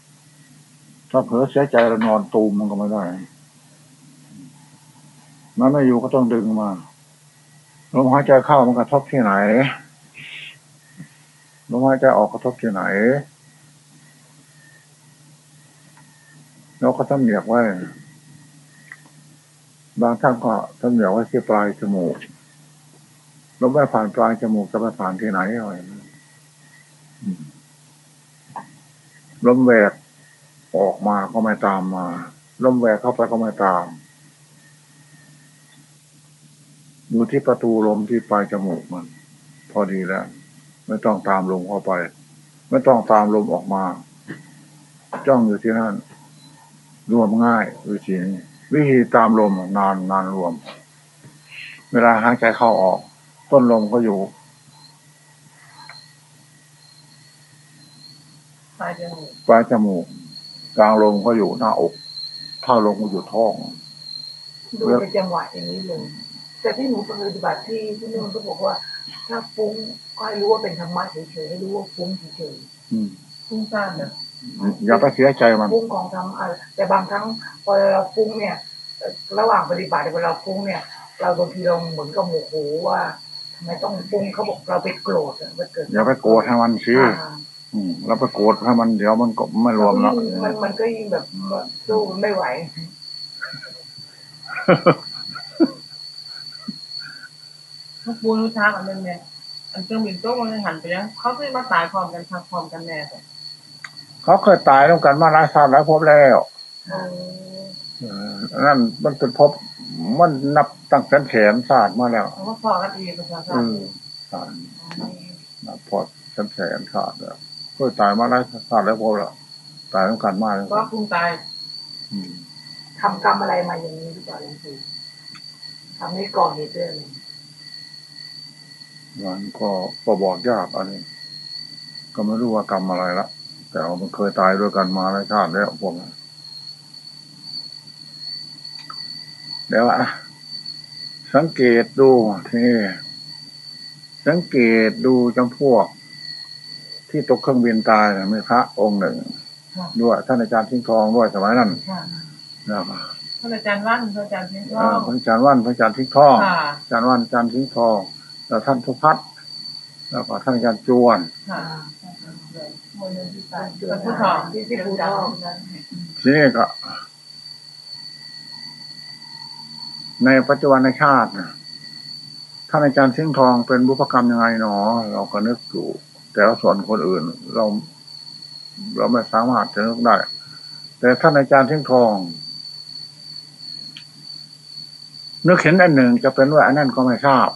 ถ้าเผลอเสียใจแล้วนอนตูมมันก็ไม่ได้ มันไม่อยู่ก็ต้องดึงมาลมหายใจเข้ามันกระทบที่ไหนลมหายใจออกกระทบที่ไหนเราก็ต้องเหนียกไว้บางท่านก็ต้องเหนียกไว้ที่ปลายจมูกลมไม่ผ่านปลายจมูกจะไปผ่านที่ไหนอะไรอืมลมแหวก ออกมาก็ไม่ตามมาลมแหวกเข้าไปก็ไม่ตามอยู่ที่ประตูลมที่ปลายจมูกมัน พอดีแล้ว ไม่ต้องตามลมเข้าไป ไม่ต้องตามลมออกมา จ้องอยู่ที่นั่นรวมง่ายวิธีนี้วิธีตามลมนานนานรวม เวลาหายใจเข้าออก ต้นลมก็อยู่ปลายจมูกปลายจมู กกลางลมก็อยู่หน้าอก ถ้าลมก็อยู่ท้องดูเป็นจังหวะอย่างนี้เลยถแต่ที่หนูปฏิบัติที่ที่นู่นก็บอกว่า ถ้าฟุ้งก็ให้รู้ว่าเป็นธรรมะเฉยๆให้รู้ว่าฟุ้งเฉยอืมๆฟุ้งซ่านนะอย่าไปเสียใจมันฟุ้งของธรรมะแต่บางครั้งพอเราฟุ้งเนี่ยเอ่อระหว่างปฏิบัติเวลาฟุ้งเนี่ย เราบางทีเราเหมือนกับโมโหว่าทำไมต้องฟุ้งเขาบอกเราไปโกรธอะมันเกิดอย่าไปโกรธให้มันสิอ่าอืม เราไปโกรธให้มันเดี๋ยวมันก็ไม่รวมแล้วมันมันก็ยิ่งแบบสู้ไม่ไหวทุกปูนุชาอันนึงเนี่ยอันเครื่องบินโต๊ะมันหันไปยังเขาขึ้นมาตายพร้อมกันทักพร้อมกันแน่แต่เขาเคยตายแล้วกันมาหลายชาติหลายภพแล้วเออนั่นมันเป็นภพมันนับตั้งแสนแสนชาติมาแล้วเขาก็พอกันอีกประชาชอืนมชาตินับพอแสนแสนชาติแล้ว เคยตายมาหลายชาติหลายภพแล้วตายแล้วกันมาแล้วก็พุ่งตายอืมทำกรรมอะไรมาอย่างนี้หรือเปล่าหลวงปู่ทำให้ก่อเหตุด้วยอะไรมันก็ก็บอกยากอันนี้ก็ไม่รู้ว่ากรรมอะไรละแต่ว่ามันเคยตายด้วยกันมาหลายชาติแล้วพวกนั้นเดี๋ยวอะสังเกตดูที่สังเกตดูจำพวก ที่ตกเครื่องบินตายน่ะมีพระองค์หนึ่งด้วยท่านอาจารย์ทิ้งทองด้วยสมัยนั้นค่ะนะครับท่านอาจารย์ว่านท่านอาจารย์เพียงทอ่าองพระอาจารย์ว่านพระอาจารย์ทิ้งทองค่ะอาจารย์ว่านอาจารย์ทิ้งทองแล้วท่านทุพัฒน์แล้วก็ท่านอาจารย์จวนค่ะมวยเงินที่ตายเป็นผู้ทองที่ที่ภูทองนั้นทีนี้ก็ ในปัจจุบันชาติน่ะท่านอาจารย์ทิ้งทองเป็นบุพกรรมยังไงหนอ เราก็นึกอยู่ แต่ว่าส่วนคนอื่น เรา เราไม่สามารถจะนึกได้ แต่ท่านอาจารย์เทิ้งทองนึกเห็นอันหนึ่งจะเป็นว่าอันนั้นก็ไม่ทราบ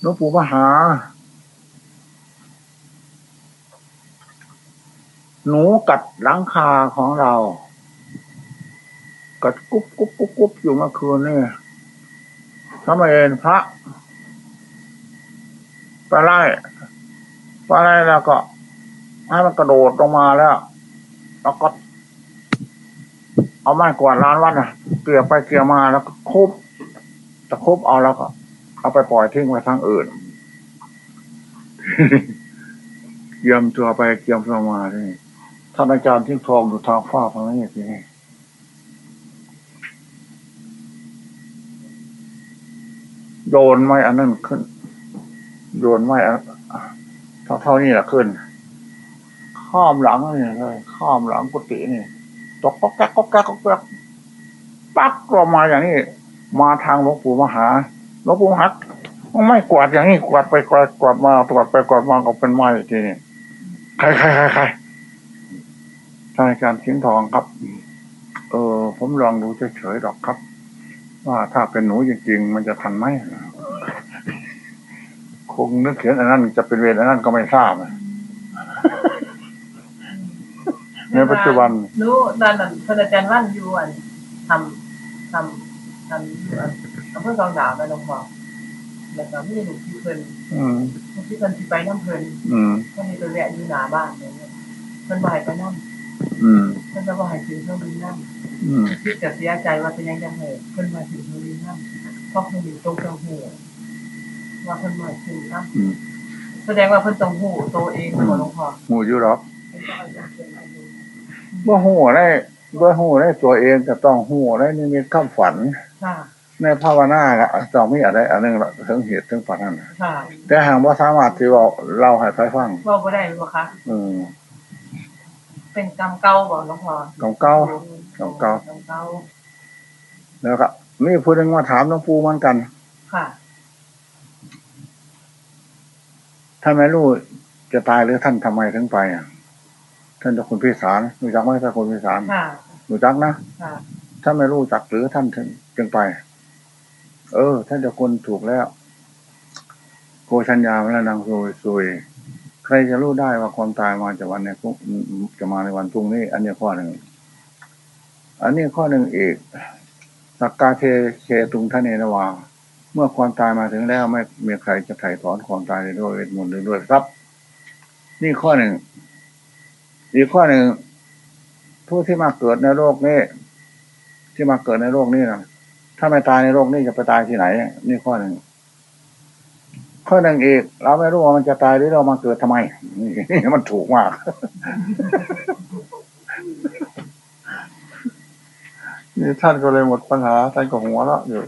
หลวงปู่มหา หนูกัดหลังคาของเรา กัดกุ๊บกุ๊บกุ๊บกุ๊บอยู่เมื่อคืนนี่ทำไมเองพระ ไปไล่ไปไล่แล้วก็ ให้มันกระโดดลงมาแล้ว แล้วก็ เอาไม้กวาดร้านวัดนะเกลี่ยไปเกลี่ยมาแล้วก็คุบตะคุบเอาแล้วก็ เอาไปปล่อยทิ้งไว้ทางอื่นเกียมตัวไปเกียมตัวมาที่ท่านอาจารย์ทิ้งทองอยู่ทางฟ้าทางนี้ทีนี้โยนไม้อันนั้นขึ้น โยนไม้เท่าเท่านี้แหละขึ้น ข้ามหลังนี่เลยข้ามหลังกุฏินี่ตกก็แก๊กก็แก๊กก็แก๊กปักลงมาอย่างนี้ มาทางหลวงปู่มหาหลวงปู่มหาไม่กวาดอย่างนี้กวาดไปกวาดกวาดมากวาดไปกวาดมาก็เป็นไม้ทีนี้ใครใครใครใครท่านอาจารย์สิงห์ทองครับ เออ ผมลองดูเฉยๆหรอกครับ ว่าถ้าเป็นหนูจริงๆมันจะทันไหม คงนึกเขียนอันนั้นจะเป็นเวรอันนั้นก็ไม่ทราบนะในปัจจุบันรู้ตอนนั้นท่านอาจารย์ว่านอยู่อันทำทำทำอยู่อันอำเภอสองดาวไปหลวงพ่อแล้วก็มีหนุ่มที่เพิ่นอืมที่เพิ่นสิไปน้ำเพิ่นอืมเพิ่นนี่ไปแวะอยู่หน้าบ้านเนี่ยเพิ่นบ่ให้ไปน้ำอืมเพิ่นก็บ่ให้ขึ้นเครื่องบินน้ำอืมคิดจะเสียใจว่าเป็นยังจังไงเพิ่นมาถึงเครื่องบินน้ำเพราะเครื่องบินตรงจังหูว่าเพิ่นมาถึงน้ำอืมแสดงว่าเพิ่นต้องหูตัวเองบ่หลวงพ่อหูอยู่หรอกเพิ่นก็เอาอย่างเพิ่นมาอยู่ว่าหูได้ว่าหูได้ตัวเองแต่ต้องหูได้นี่มีคำฝันค่ะในภาวนาละต้องมีอะไรอันหนึงละถึงเหตุถึงฝันนั่นน่ะค่ะแต่หากว่าสามารถที่ว่าเล่าให้ใครฟังเว้าบ่ได้บ่คะอืมเป็นกรรมเก่าบ่หลวงพ่อของเก่าของเก่ากรรมเก่าแล้วก็มีผู้หนึงมาถามหลวงปู่เหมือนกัน ค่ะ ท่านไม่รู้จะตายหรือท่านทำไมถึงไปอะ ท่านเจ้าคุณพิสารรู้จักไหมเจ้าคุณพิสารค่ะรู้จักนะค่ะท่านไม่รู้จักหรือท่านถึงจึงไป เออ ท่านเจ้าคุณถูกแล้ว โกชัญญาและนางซุยซุยใครจะรู้ได้ว่าความตายมาจากวันในพรุ่งจะมาในวันพรุ่งนี้ อันนี้ข้อหนึ่ง อันนี้ข้อหนึ่งอีกสักกาเทเคตุงทะเนนวา เมื่อความตายมาถึงแล้วไม่มีใครจะไถ่ถอนความตายได้ด้วยเวทมนต์หรือด้วยครับ นี่ข้อหนึ่งอีกข้อหนึ่งผู้ที่มาเกิดในโลกนี้ที่มาเกิดในโลกนี้นะถ้าไม่ตายในโลกนี้จะไปตายที่ไหน นี่ข้อหนึ่งข้อหนึ่งอีกเราไม่รู้ว่ามันจะตายหรือเรามาเกิดทำไมนี่มันถูกมากนี่ท่านก็เลยหมดปัญหาท่านก็หัวเราะอยู่ มุ่งโยง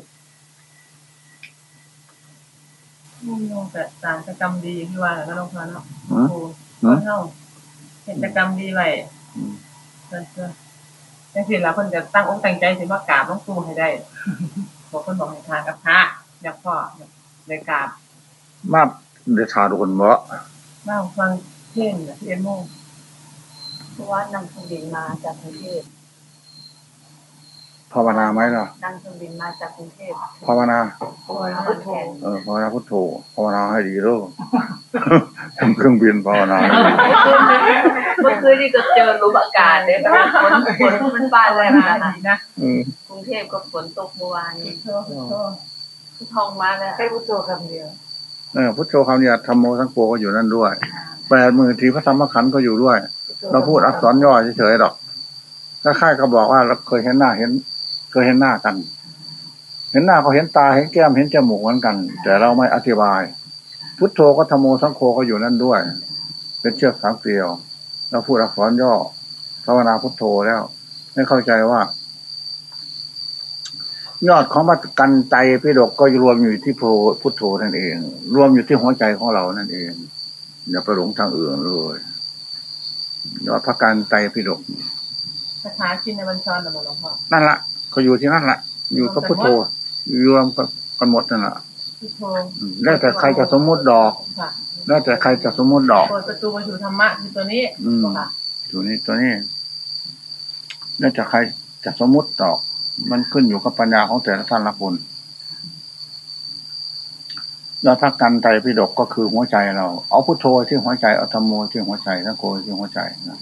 แต่ต่างกิจกรรมดีที่ว่าแล้วก็ลงมาเนาะหืมครูหืมเฮาเห็นกิจกรรมดีไว้อืมเพื่อนเพื่อนจังซี่แล้วเพิ่นจะตั้งอกตั้งใจสิมากราบหลวงปู่ให้ได้บอกเพิ่นบอกให้ทานกับพระอยากพ่ออยากได้กราบมาเดชาโดนบ่มาฟังเทศน์น่ะที่เอ็นโมงเพราะว่านั่งเครื่องบินมาจากกรุงเทพ ภาวนาไหมล่ะนั่งเครื่องบินมาจากกรุงเทพภาวนาเพราะว่าพุทโธเออภาวนาพุทโธภาวนาให้ดีเด้อทำเครื่องบินภาวนาให้ดีเมื่อคืนนี่ก็เจอรูปอากาศเลยแบบฝนฝนมันฟ้าแรงนะคะดีนะอืมกรุงเทพก็ฝนตกเมื่อวานนี้โทษโทษทองมาแล้วแค่พุทโธคำเดียวเออพุทโธคำเนี้ธรรมโมสังโฆก็อยู่นั่นด้วยแปดหมื่นทีพระธรรมขันธ์ก็อยู่ด้วย เราพูดอักษรย่อเฉยๆหรอกถ้าค่ายก็บอกว่าเราเคยเห็นหน้าเห็น เคยเห็นหน้ากัน เห็นหน้าก็เห็นตาเห็นแก้มเห็นจมูกเหมือนกัน แต่เราไม่อธิบาย พุทโธก็ธรรมโมสังโฆก็อยู่นั่นด้วย เป็นเชือกสามเกลียว เราพูดอักษรย่อภาวนาพุทโธแล้ว ไม่เข้าใจว่า ยอดของมัตกันใจพิดกก็รวมอยู่ที่โพพุทโธนั่นเอง รวมอยู่ที่หัวใจของเรานั่นเองอย่าไปหลงทางอื่นเลยยอดพระการใจพิดกคาถาชินบัญชรน่ะบ่หลวงพ่อนั่นละ ก็อยู่ที่นั่นละอยู่กับพุทโธรวมกันหมดนั่นละพุทโธอืมแล้วแต่ใครจะสมมุติดอกค่ะแล้วแต่ใครจะสมมุติดอกเปิดประตูมาสู่ธรรมะคือตัวนี้อืมค่ะตัวนี้ตัวนี้แล้วจะใครจะสมมุติดอก มันขึ้นอยู่กับปัญญาของแต่ละท่านละคนแล้วถ้ากันใจพิดกก็คือหัวใจเรา เอาพุทโธที่หัวใจเอาธรรมโมที่หัวใจทั้งโกที่หัวใจนะ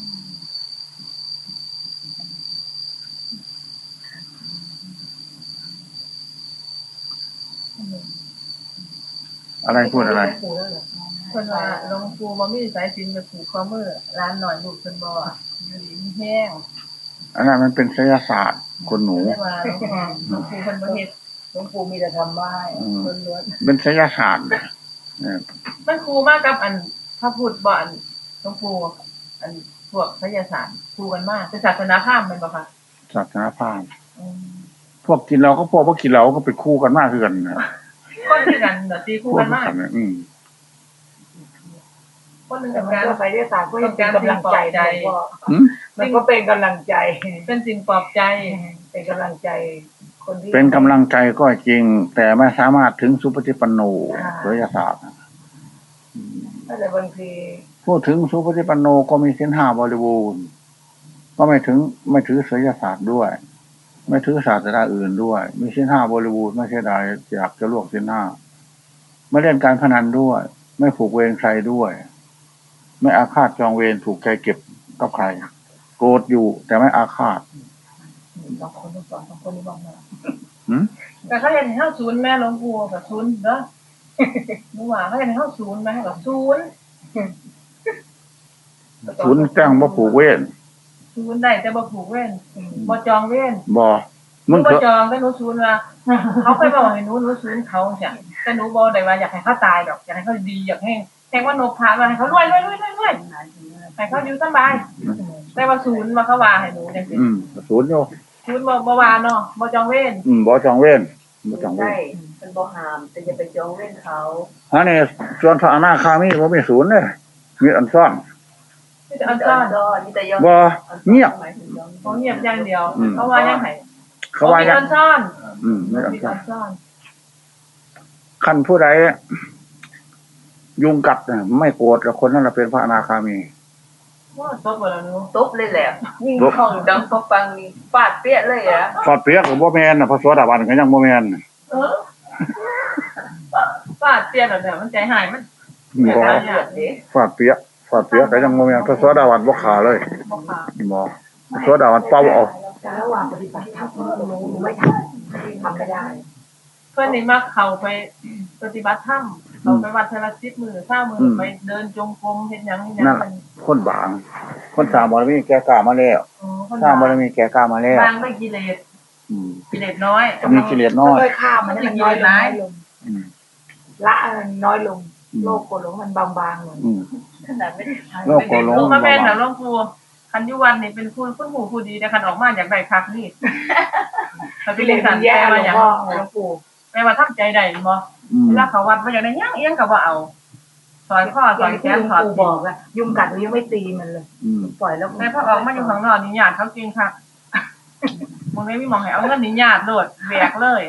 อะไรพูดอะไรเพิ่นว่าหลวงปู่บ่มีสายสิญจนไปผูกข้อมือร้านหน่อยลูกเพิ่นบ่อะอยู่ดีมีแห้งอันนั้นมันเป็นศิลศาสตร์คนหนูได้ว่าหลวงพ่อหลวงปู่เพิ่นบ่เฮ็ดหลวงปู่มีแต่ทำไม้อืมล้วนเป็นศิลศาสตร์เนี่ยมันครูมากกับอันพระพุทธบ่อันหลวงปู่อันพวกพระยาศาสตร์ครูกันมากเป็นศาสนาพราหมณ์แม่นบ่คะศาสนาพราหมณ์อืมพวกกินเราก็พวกพวกกินเราก็เป็นคู่กันมากคือกันนะ คนคือกันเดี๋ยวตีครูคู่กักันนมากเนี่ยอืมคนหนึงๆแต่กับมันการก็ไปได้ศาสตร์ก็ยังเป็นกำลังใจหลวงพ่อหืมมันก็เป็นกำลังใจ เป็นสิ่งปลอบใจ เป็นกำลังใจคนที่เป็นกำลังใจก็จริง แต่ไม่สามารถถึงสุปฏิปันโนอ่าศิลศาสตร์นะอืมแต่บางทีพูดถึงสุปฏิปันโนก็มีสินห้าบริบูรณ์ก็ไม่ถึงไม่ถือศิลศาสตร์ด้วย ไม่ถือศาสนาอื่นด้วย มีสินห้าบริบูรณ์ไม่ใช่ใดอยากจะลวกสินห้าไม่เล่นการพนันด้วย ไม่ผูกเวรใครด้วย ไม่อาฆาตจองเวรถูกใจเก็บกับใคร โกรธอยู่แต่ไม่อาฆาตสองคนสองสองคนนี้บอกมาหืมแต่เขาเห็นเฮาศูนย์แม่หลวงปู่กับศูนย์เด้อหนูว่าเขาเห็นเฮาศูนย์แม่กับศูนย์ศูนย์แจ้งบ่ผูกเวร ศูนย์ได้แต่บ่ผูกเว้นบ่จองเว้นบ่หนูมึงบ่เถอะจองแต่หนูศูนย์ว่าเขาเคยบอกให้หนูหนูศูนย์เขาจ้ะแต่หนูบ่ได้ว่าอยากให้เขาตายดอกอยากให้เขาดีอยากให้แทงว่านกพาว่าให้เขารวยรวยรวยรวยรวยให้เขาอยู่สบายแต่ว่าศูนย์มาเขาว่าให้หนูจังซี่อืมศูนย์อยู่ศูนย์บ่บ่ว่าเนาะบ่จองเว้นอืมบ่จองเวรบ่จองเวรได้เป็นบ่หามแต่อย่าไปจองเล่นเขาฮะนี่ส่วนพระอนาคามีบ่มีศูนย์เนี่ยมีอันซ่อนมีแต่ อัอันนซ่ซ่ออนนซ่อนนี่แต่ยอมบ่เงียบหมายถึงยอมเขาเงียบอย่างเดียวอืมเขาว่ายังไงเขาว่ามีอย่างอันซ่อนอืมมีอันมีซ่ออันนซ่อนคันผู้ใดยุงกัดน่ะไม่โกรธกับคนนั้นน่ะเป็นพระอนาคามีว่าตบบ่แล้วหนูตบเลยแหละยิ่งห้องดังฟังฟังนี่ฟาดเปี้ยเลยอะฟอดเปียกก็บ่แม่นน่ะพระสวสดาวันก็ยังบ่แม่นน่ะเออฟาดเตี้ยแล้วเนี่ยมันใจหายมันบ่เดือดเด้ฟาดเปีย กฟาดเปียกก็ยังบ่แม่นพระสวสดาวันบ่ขาเลยบ่ค่ะบ่พระสวสดาวันเป่าเอาแต่ระหว่างปฏิบัติธรรมหนูหนูไม่ทำทำไม่ได้ เพื่อนนี่มักเข้าไปปฏิบัติธรรมเข้าไปวัดเทระสิบมือเช้ามือไปเดินจงกรมเฮ็ดหยังเฮ็ดหยังมันคนบาง คนสร้างบารมีแก่กล้ามาแล้วอ๋อคนสร้างบารมีแก่กล้ามาแล้วบางไม่กิเลสอืมกิเลสน้อยมีกิเลสน้อยค่อยๆข้ามมันให้มันน้อยลงน้อยลงอืมละมันน้อยลงอืมโลกโกรธหลงมันบางๆลงอืม ขนาดไม่ได้ทำโลกโกหลงลูกมาแม่นแถวหลวงปู่คันยุวันนี่เป็นผู้ผู้หูผู้ดีแต่คันออกมาอยากได้คักนี่เขาเป็กินเลสสัมันนแย่แปลหลว่าวงอย่างพ่อหลวงปู่แปลว่าทำใจได้บ่อืมเวลาเขาวัดว่าอย่างไรย่างเอียงกับว่าเอาสอนข้อสออย่างนแขที่หลนวงถอดปู่บอกอะยุงกัดหนูยังไม่ตีมันเลยอืมปล่อยแล้วแต่พอออกมาอยู่ข้างนอกนี่ญาติเขาจริงค่ะมึงไม่มีมองให้เอาเงินนี่ญาติโดดแบกเลย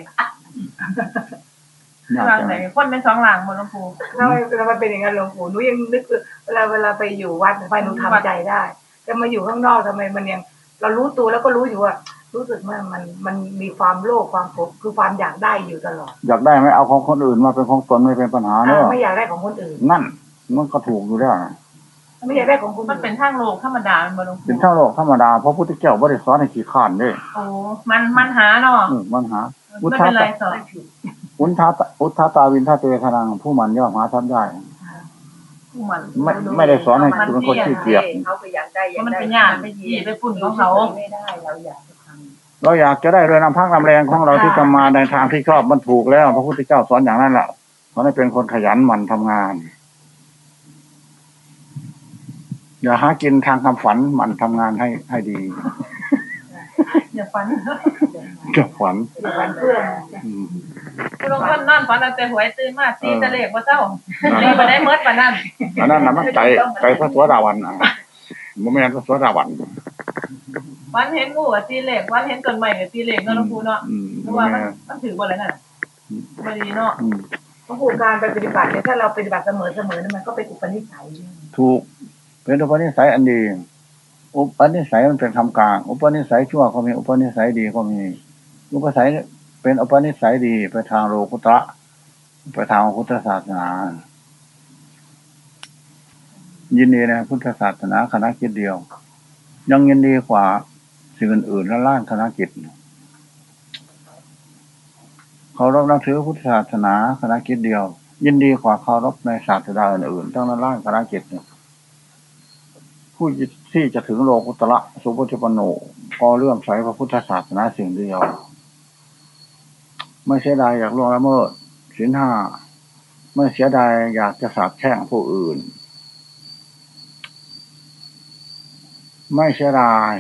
น่าทางจะไหนคนเป็นสองหลังบนลำพูถ้ามันถ้ามันเป็นอย่างนั้นหลวงปู่หนูยังนึกเวลาเวลาไปอยู่วัดไปหนูทำใจได้ แต่มาอยู่ข้างนอกทำไมมันยังเรารู้ตัวแล้วก็รู้อยู่ว่ารู้สึกว่ามันมันมีความโลภความโกรธคือความอยากได้อยู่ตลอด อยากได้ไหมเอาของคนอื่นมาเป็นของตนไม่เป็นปัญหาเนอ่าอะไม่อยากได้ของคนอื่น นั่นมันก็ถูกอยู่แล้วนะไม่อยากได้ของคนมันอื่นเป็นทางโลกธรรมดาเป็นบนลำพูเป็นเท่าโลกธรรมดาเพราะพุทธเจ้าไม่ได้สอนให้ขี้ข้านเด้โอ้มันมันหาเนาะอืมมันหาไม่เป็นไรสอน อุนทาตอุทธาตาวินทาเตคนังผู้มันย่อมหาทำได้ผู้มันไม่ไม่ได้สอนให้คุณเป็นคนขี้เกียจเขาไปอยากได้อยากมันได้เป็นญาติไปยีไปปุ่นของเขาไม่ได้เราอยากจะทเราอยากจะได้เรือน้ำพักน้ำแรงของเราที่จะมาในทางที่ชอบมันถูกแล้ว พระพุทธเจ้าสอนอย่างนั้นแหละสอนให้เป็นคนขยันหมั่นทำงาน อย่าหากินทางคำฝันหมั่นทำงานให้ให้ดี อย่าฝันเก็บฝันอยู่กันเพื่อนอืม คุณลงคนนอนฝันเอาแต่หวยตื่นมาตีตะเลกว่าเจ้าตีมาได้เมิดปานนั้นอันนั้นนะมันไก่ไก่พระสวสดาวันอะโมเมนพระสวสดาวันวันเห็นงูกับตีเลขวันเห็นต้นไม้กับตีเลขเนาะหลวงปู่เนาะอืมเพโมราะว่าเมมันนมันถือบ่อะไรนั่นบ่ดีเนาะอืมหลวงปู่การไปปฏิบัติเนี่ยถ้าเราปฏิบัติเสมอเสมอเนี่ยมันก็เป็นอุปนิสัยถูก เป็นอุปนิสัยอันดีอุปนิสัยมันเป็นคำกลาง อุปนิสัยชั่วก็มีอุปนิสัยดีก็มีอุปนิสัย เป็นอุปนิสัยดีไปทางโลกุตระไปทางพุทธศาสนา ยินดีในพุทธศาสนาคณะกิจเดียว ยังยินดีกว่าสิ่งอื่นๆและล่างคณะกิจเคารพนับถือพุทธศาสนาคณะกิจเดียว ยินดีกว่าเคารพในศาสนาอื่นๆตั้งนั้นล่างคณะกิจผู้ที่จะถึงโลกุตระสุปฏิปโนก็เลื่อมใสพระพุทธศาสนาสิ่งเดียว ไม่เสียดายอยากล่วงละเมิดศีลห้าไม่เสียดายอยากจะสาบแช่งผู้อื่น ไม่เสียดาย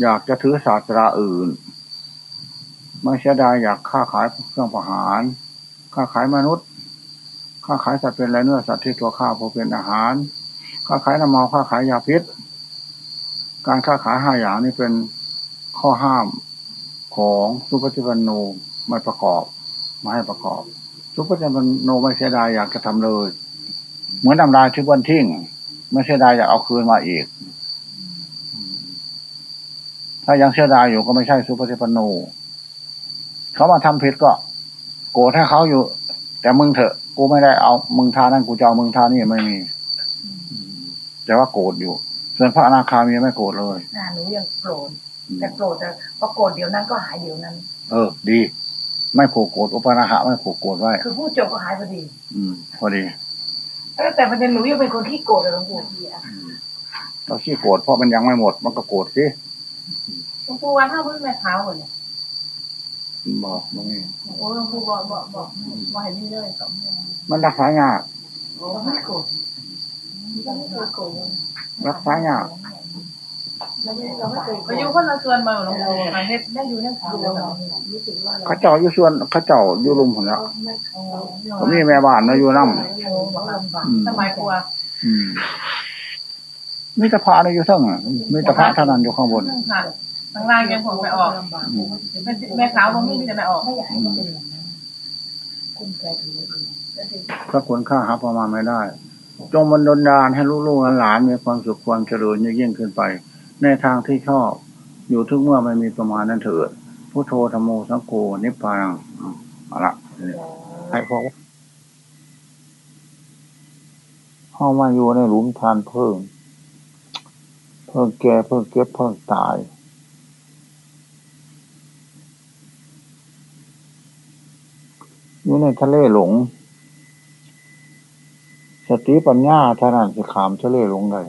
อยากจะถือศาสนาอื่น ไม่เสียดายอยากค้าขายเครื่องประหารค้าขายมนุษย์ค้าขายสัตว์เป็นไรเนื้อสัตว์ที่ตัวข้าวพอเป็นอาหารค้าขายน้ำเมาค้าขายยาพิษ การค้าขายห้าอย่างนี้เป็นข้อห้าม ของสุปฏิปันโนม่ประกอบม่ให้ประกอบ สุปฏิปันโนไม่เสียดายอยากจะทำเลย เหมือนน้ำลายที่บนทิ้งไม่เสียดายอยากเอาคืนมาอีก ถ้ายังเสียดายอยู่ก็ไม่ใช่สุปฏิปันโนเขามาทำผิดก็ โกรธให้เขาอยู่ แต่มึงเถอะ กูไม่ได้เอามึงทานั่นกูจะเอามึงทานี่ไม่มีแต่ว่าโกรธอยู่ ส่วนพระอนาคามีไม่โกรธเลยหนูยังโกรธ แต่โกรธแต่พอโกรธเดี๋ยวนั้นก็หายเดี๋ยวนั้น เออ ดี ไม่ผูกโกรธอุปนาหะไม่ผูกโกรธไว้คือพูดจบก็หายพอดี อืม พอดีแต่ประเด็นหนูยังเป็นคนที่โกรธเลยหลวงปู่เราขี้โกรธเพราะมันยังไม่หมด มันก็โกรธสิหลวงปู่วันเท่าพื้นแม่เท้าคนเนี่ยบอกมันนี่โอ้หลวงปู่บอกบอกบอกบอกให้มีเลยสองเดือนมันรักษายากเราไม่โกรธเราไม่เคยโกรธรักษายาก อยู่ธคนละส่วนมาหลวงปู่มาเฮ็ดได้อยู่ในเท้าเรารู้สึกว่าเราเขาเจ้าอยู่ส่วนเขาเจ้าอยู่รุมผลแล้วผมมีแม่บ้านมาอยู่น้ำสมัยกลัวอืมมีแต่พระนี่อยู่เทั้งอะมีแต่พระเท่านั้นอยู่ข้างบนค่ะข้างล่างยังผมไม่ออกแม่เท้าบ่มีมีแต่ไม่ออกไม่อยากให้มันเป็นอย่างนั้นคุณใจถือพระคุณค่าหาประมาณไม่ได้ จงบันดลดาลให้ลูกๆหลานๆมีความสุขความเจริญยิ่งขึ้นไป ในทางที่ชอบ อยู่ทุกเมื่อไม่มีประมาณนั้นเถิดพุทโธธรรมโมสังโฆนิพพานังเอาละให้พวกเข้ามาอยู่ในหลุมทานเพิ่ง เพิ่งแก่เพิ่งเก็บเพิ่งตายอยู่ในทะเลหลง สติปัญญาเท่านั้นจะขามทะเลหลงได้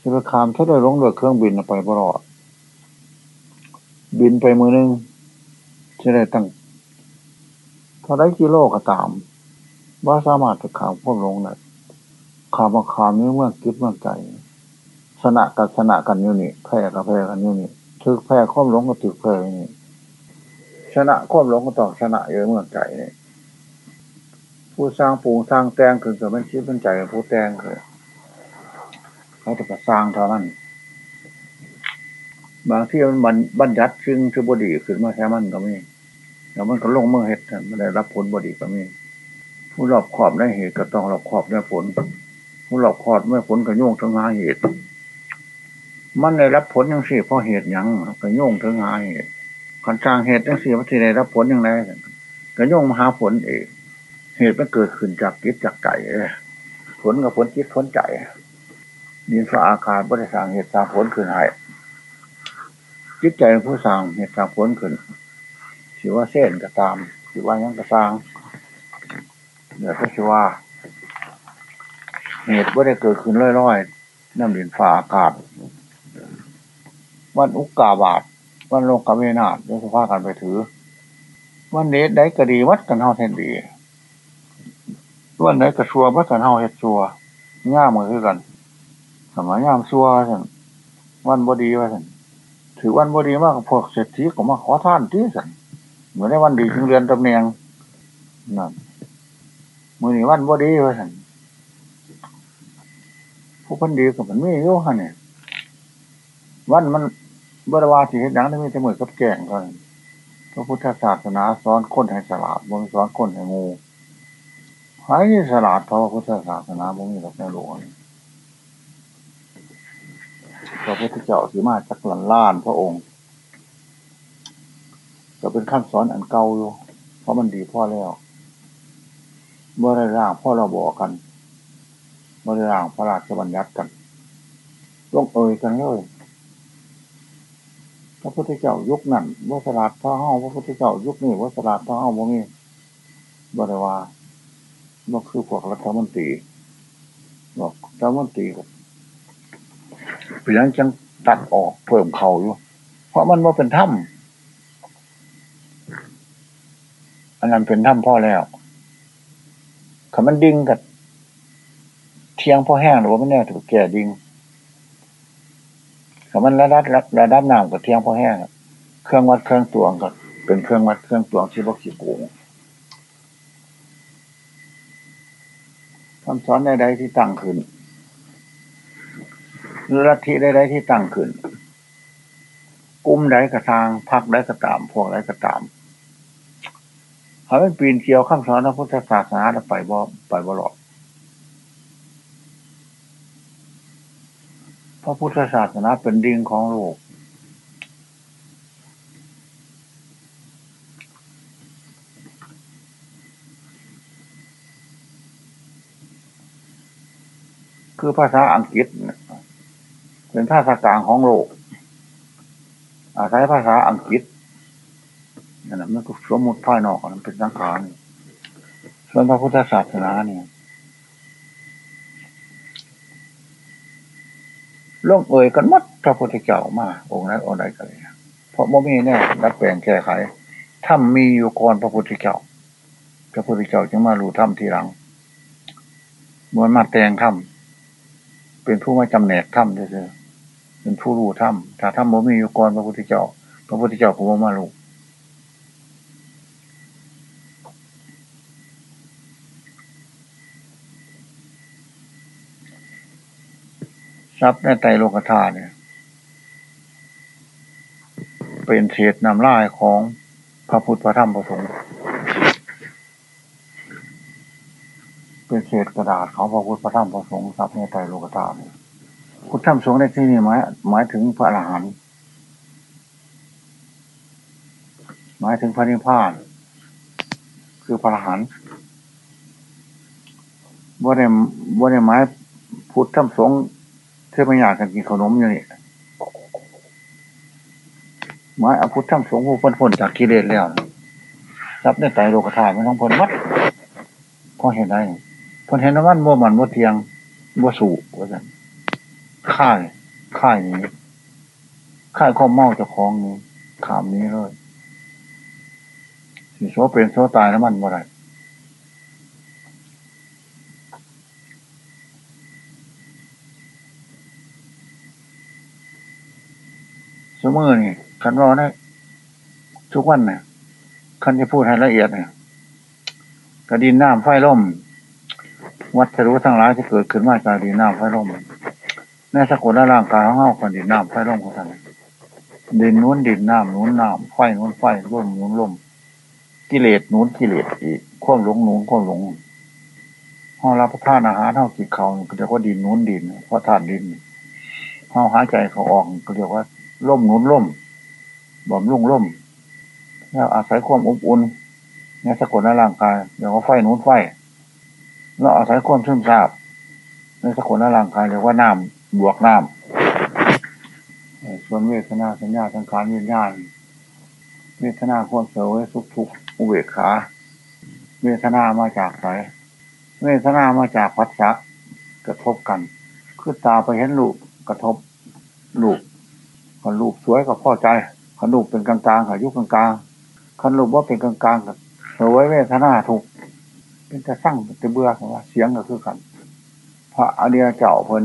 จะไปขามทะเลหลงด้วยเครื่องบินไปบรอดบินไปมือนึงจะได้ตั้งเท่าไรกิโลก็ตามว่าสามารถจะขามพวกลงได้ขามมาขามนี้เมื่อคิดเมื่อใจสนะกับสนะกันอยู่นี่แพ้กับแพ้กันอยู่นี่ถึกแพ้ข้อมลงก็ถึกแพ้นี่ชนะข้อมลงก็ต้องชนะเยอะเมื่อใจนี่ผู้สร้างปูสร้างแตงคือเกิดเป็นชีวิตเป็นใจผู้แตงคือ เขาจะสร้างเท่านั้นบางที่มันบัญญัติซึ่งคือบดีขึ้นมาแค่มันก็มีแล้วมันก็ลงเมื่อเหตุมันได้รับผลบดีก็มี ผู้รอบขอบได้เหตุก็ต้องรอบขอบได้ผล ผู้รอบขอบเมื่อผลก็โยงถึงหาเหตุ มันได้รับผลยังสี่เพราะเหตุยังก็โยงถึงหาเหตุขันสร้างเหตุยังสี่ว่าที่ได้รับผลยังไงก็โยงมาหาผลเองเหตุมันเกิดขึ้นจากจิตจากใจผลกับผลจิตผลใจ ดินฟ้าอากาศบริสร้างเหตุสร้างผลขึ้นให้จิตใจผู้สร้างเหตุสร้างผลขึ้นถือว่าเส้นก็ตามถือว่ายังก็สร้างเดี๋ยวก็ถือว่า เหตุว่าได้เกิดขึ้นร้อยๆน้ำดินฟ้าอากาศวันอุกกาบาตวันโลกกเวนาเดี๋ยสภาพกันไปถือ วันเนตได้ก็ดีวัดกันเท่าเทนดีวันไหนก็ชัววัดกันเท่าเฮ็ดชัวง่ามมือคือกัน สมัยยามชัวสันวันบดีว่าสันถือวันบดีมากพวกเศรษฐีก็มาขอท่านที่สันเหมือนในวันดีถึงเรือนตำแหน่งนั่นมือนี้วันบดีว่าสันผู้พันดีกับมันไม่โย่ฮะเนี่ยวันมันบรวารที่เห็นยังได้มีแต่มือกับแก่งกันพระพุทธศาสนาสอนคนให้ฉลาดบนสอนคนให้งูให้ฉลาดเพราะพระพุทธศาสนาบ่มีหลักในหลวง พระพุทธเจ้าถือมาจากหลันล้านพระองค์ก็เป็นขั้นสอนอันเก่าอยู่เพราะมันดีพ่อแล้ว เมื่อได้ร่างพ่อเราบอกกัน เมื่อได้ร่างพระราชบัญญัติกันลงเอ่ยกันเลยพระพุทธเจ้ายุคนั้นวัสลาดพระเฮาพระพุทธเจ้ายุคนี้วัสลาดพระเฮาบ่มีบริวารบอกคือพวกรัฐมนตรีบอกรัฐมนตรี กับเพียงจังตัดออกเพิ่มเขาอยู่ เพราะมันว่าเป็นถ้ำอันนั้นเป็นถ้ำพ่อแล้วคำมันดิ่งกับเทียงพ่อแห้งหรือว่ามันแน่ถูกแก่ดิ่งคำมันระดับระดับน้ำกับเทียงพ่อแห้งเครื่องวัดเครื่องตวงกับเป็นเครื่องวัดเครื่องตวงที่พวกขี้โกงคำสอนใดๆที่ตั้งขึ้น หรือลัทธิใดๆที่ตั้งขึ้นกลุ่มใดกระทางพักใดกระตาม พวกใดกระตามเขาเป็นปีนเกี่ยวคำสอนพระพุทธศาสนาไปบ่ไปบ่หรอกพระพุทธศาสนาเป็นดิ่งของโลกคือภาษาอังกฤษ เป็นภาษากลางของโลก อาศัยภาษาอังกฤษนั่นแหละมันก็สมมติภายนอกมันเป็นสังขารส่วนพระพุทธศาสนาเนี่ยล่งเอ่ยกันมัดพระพุทธเจ้ามาองค์นั้นองค์ใดกันเลยเพราะโมมีแน่รับแปลงแก้ไขถ้ามีอยู่ก่อนพระพุทธเจ้า พระพุทธเจ้าจึงมารู้ถ้ำทีหลังมวนมาแต่งถ้ำเป็นผู้มาจำแนกถ้ำด้วย เป็นผู้รู้ถ้ำถ้าถ้ำโมมีอยู่ก่อนพระพุทธเจ้า พระพุทธเจ้าก็บ่มารู้ทรัพย์ในไตโลกธาตุเนี่ย เป็นเศษนำลายของพระพุทธพระธรรมพระสงฆ์เป็นเศษกระดาษของพระพุทธพระธรรมพระสงฆ์ทรัพย์ในไตโลกธาตุ พุทธธรรมสงฆ์ในที่นี้หมายหมายถึงพระอรหันต์หมายถึงพระนิพพาน คือพระอรหันต์ว่าได้ว่าได้หมายพุทธธรรมสงฆ์เธอไม่อยากกันกินขนมอยู่นี่หมายเอาพุทธธรรมสงฆ์ผู้พ้นพ้นจากกิเลสแล้วรับในไตโลกธาตุไม่ต้องพ้นวัดพราะเห็นได้พ้นเห็นว่ามันโมมันโมเทียงโมสู่ว่าสัน ค่าย ค่ายนี้ค่ายข้อเมาจะคล้องนี้ขามนี้เลยสิโซเป็นโซตายน้ำมันบ่ไรสมมตินี่คันรอได้ทุกวันเนี่ยคันจะพูดให้ละเอียดเนี่ยกระดินน้ำไฟล่ม วัฏรู้ทั้งหลายที่เกิดขึ้นมาจากดินน้ำไฟล่ม ในสกุลร่างกายของเฮาคนดินน้ำไฟล่มของท่านดินนู้นดินน้ำนู้นน้ำไฟนู้นไฟร่มนู้นร่มกิเลสนู้นกิเลสอีกข้อหลงนู้นข้อหลงห้องรับประทานอาหารเท่ากินเขาก็เรียกว่าดินนู้นดินเพราะธาตุดินห้องหายใจเขาออกก็เรียกว่าล่มนู้นล่มบ่มลุ่งล่มแล้วอาศัยความอบอุ่นในสกุลในร่างกายเรียกว่าไฟนู้นไฟแล้วอาศัยความซึมซาบในสกุลในร่างกายเรียกว่าน้ำ บวกน้ำส่วนเวทนาสัญญาสังขารวิญญาณเวทนาความเสวยสุขทุกอุเบกขาเวทนามาจากไหนเวทนามาจากพัชชะกระทบกัน คือตาไปเห็นรูปกระทบรูปขันรูปสวยกับพ่อใจขันรูปเป็นกลางกลางขันยุคกลางกลางขันรูปว่าเป็นกลางกลางกับเสวยเวทนาถูก เป็นจะสร้างจะเบื่อของว่าเสียงก็คือกัน พระอเดียเจ้าเพิ่น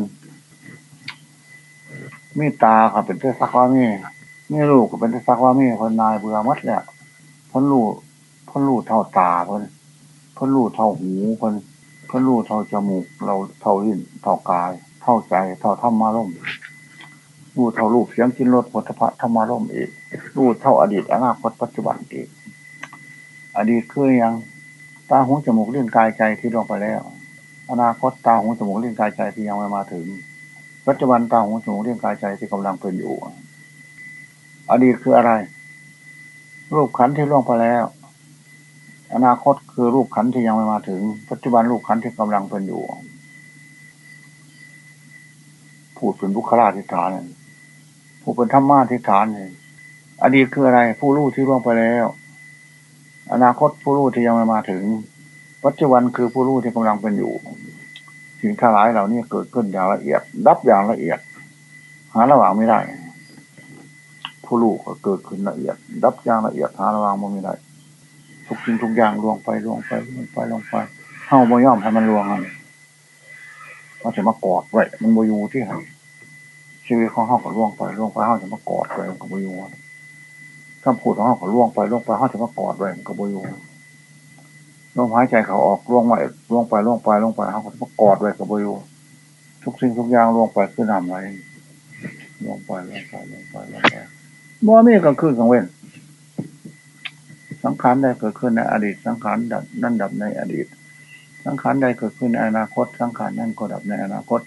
มีตาค่ะเป็นเทสักว่ามีมีลูกก็เป็นสักว่ามีคนนายเบื่อมัดเนี่ยพ้นลูกพ้นลูกเท่าตาพ้นพ้นลูกเท่าหูพ้นพ้นลูกเท่าจมูก เราเท่าลิ้นเท่ากาย เท่าใจ เท่าธรรมารมลูกเท่าลูกเสียงกินรสพุทธะธรรมารมอีกลูกเท่าอดีตอนาคตปัจจุบันอีกอดีตคือยังตาหูจมูกลิ้นกายใจที่ลงไปแล้ว อนาคตตาหูจมูกลิ้นกายใจที่ยังไม่มาถึง ปัจจุบันตาหูจมูกลิ้นกายใจที่กำลังเป็นอยู่ อดีตคืออะไร รูปขันที่ล่วงไปแล้ว อนาคตคือรูปขันที่ยังไม่มาถึง ปัจจุบันรูปขันที่กำลังเป็นอยู่ พูดเป็นบุคลาธิฐานผู้เป็นธรรมาธิฐานเลยอดีตคืออะไร ผู้รู้ที่ล่วงไปแล้ว อนาคตผู้รู้ที่ยังไม่มาถึง ปัจจุบันคือผู้รู้ที่กำลังเป็นอยู่ สิ่งทั้งหลายเหล่านี้เกิดขึ้นอย่างละเอียด ดับอย่างละเอียด หาระหว่างไม่ได้ ผู้ลูกก็เกิดขึ้นละเอียด ดับอย่างละเอียดหาระวางมันไม่ได้ทุกสิ่งทุกอย่างลวงไปลวงไปลวงไปลวงไปเฮ้าบ่ย่อมให้มันลวงมันเขาจะมากอดไว้มันบอยู่ที่ไหนชีวิตของเฮ้าก็ล่วงไปล่วงไปเฮ้าจะมากอดไว้มันก็บอยู่คำพูดของเฮ้าก็ล่วงไปล่วงไปเฮ้าจะมากอดไว้มันก็บอยู่ ลมหายใจเขาออกล่วงไปล่วงไปล่วงไปล่วงไปเฮ้าก็มากอดไว้ก็บอยู่ทุกสิ่งทุกอย่างล่วงไปคือนำไรล่วงไปล่วงไปล่วงไปล่วงไปบ่มีกลางคืนกลางเว้นสังขารใดเกิดขึ้นในอดีต สังขารดับนั่นดับในอดีต สังขารใดเกิดขึ้นในอนาคต สังขารนั่นก็ดับในอนาคต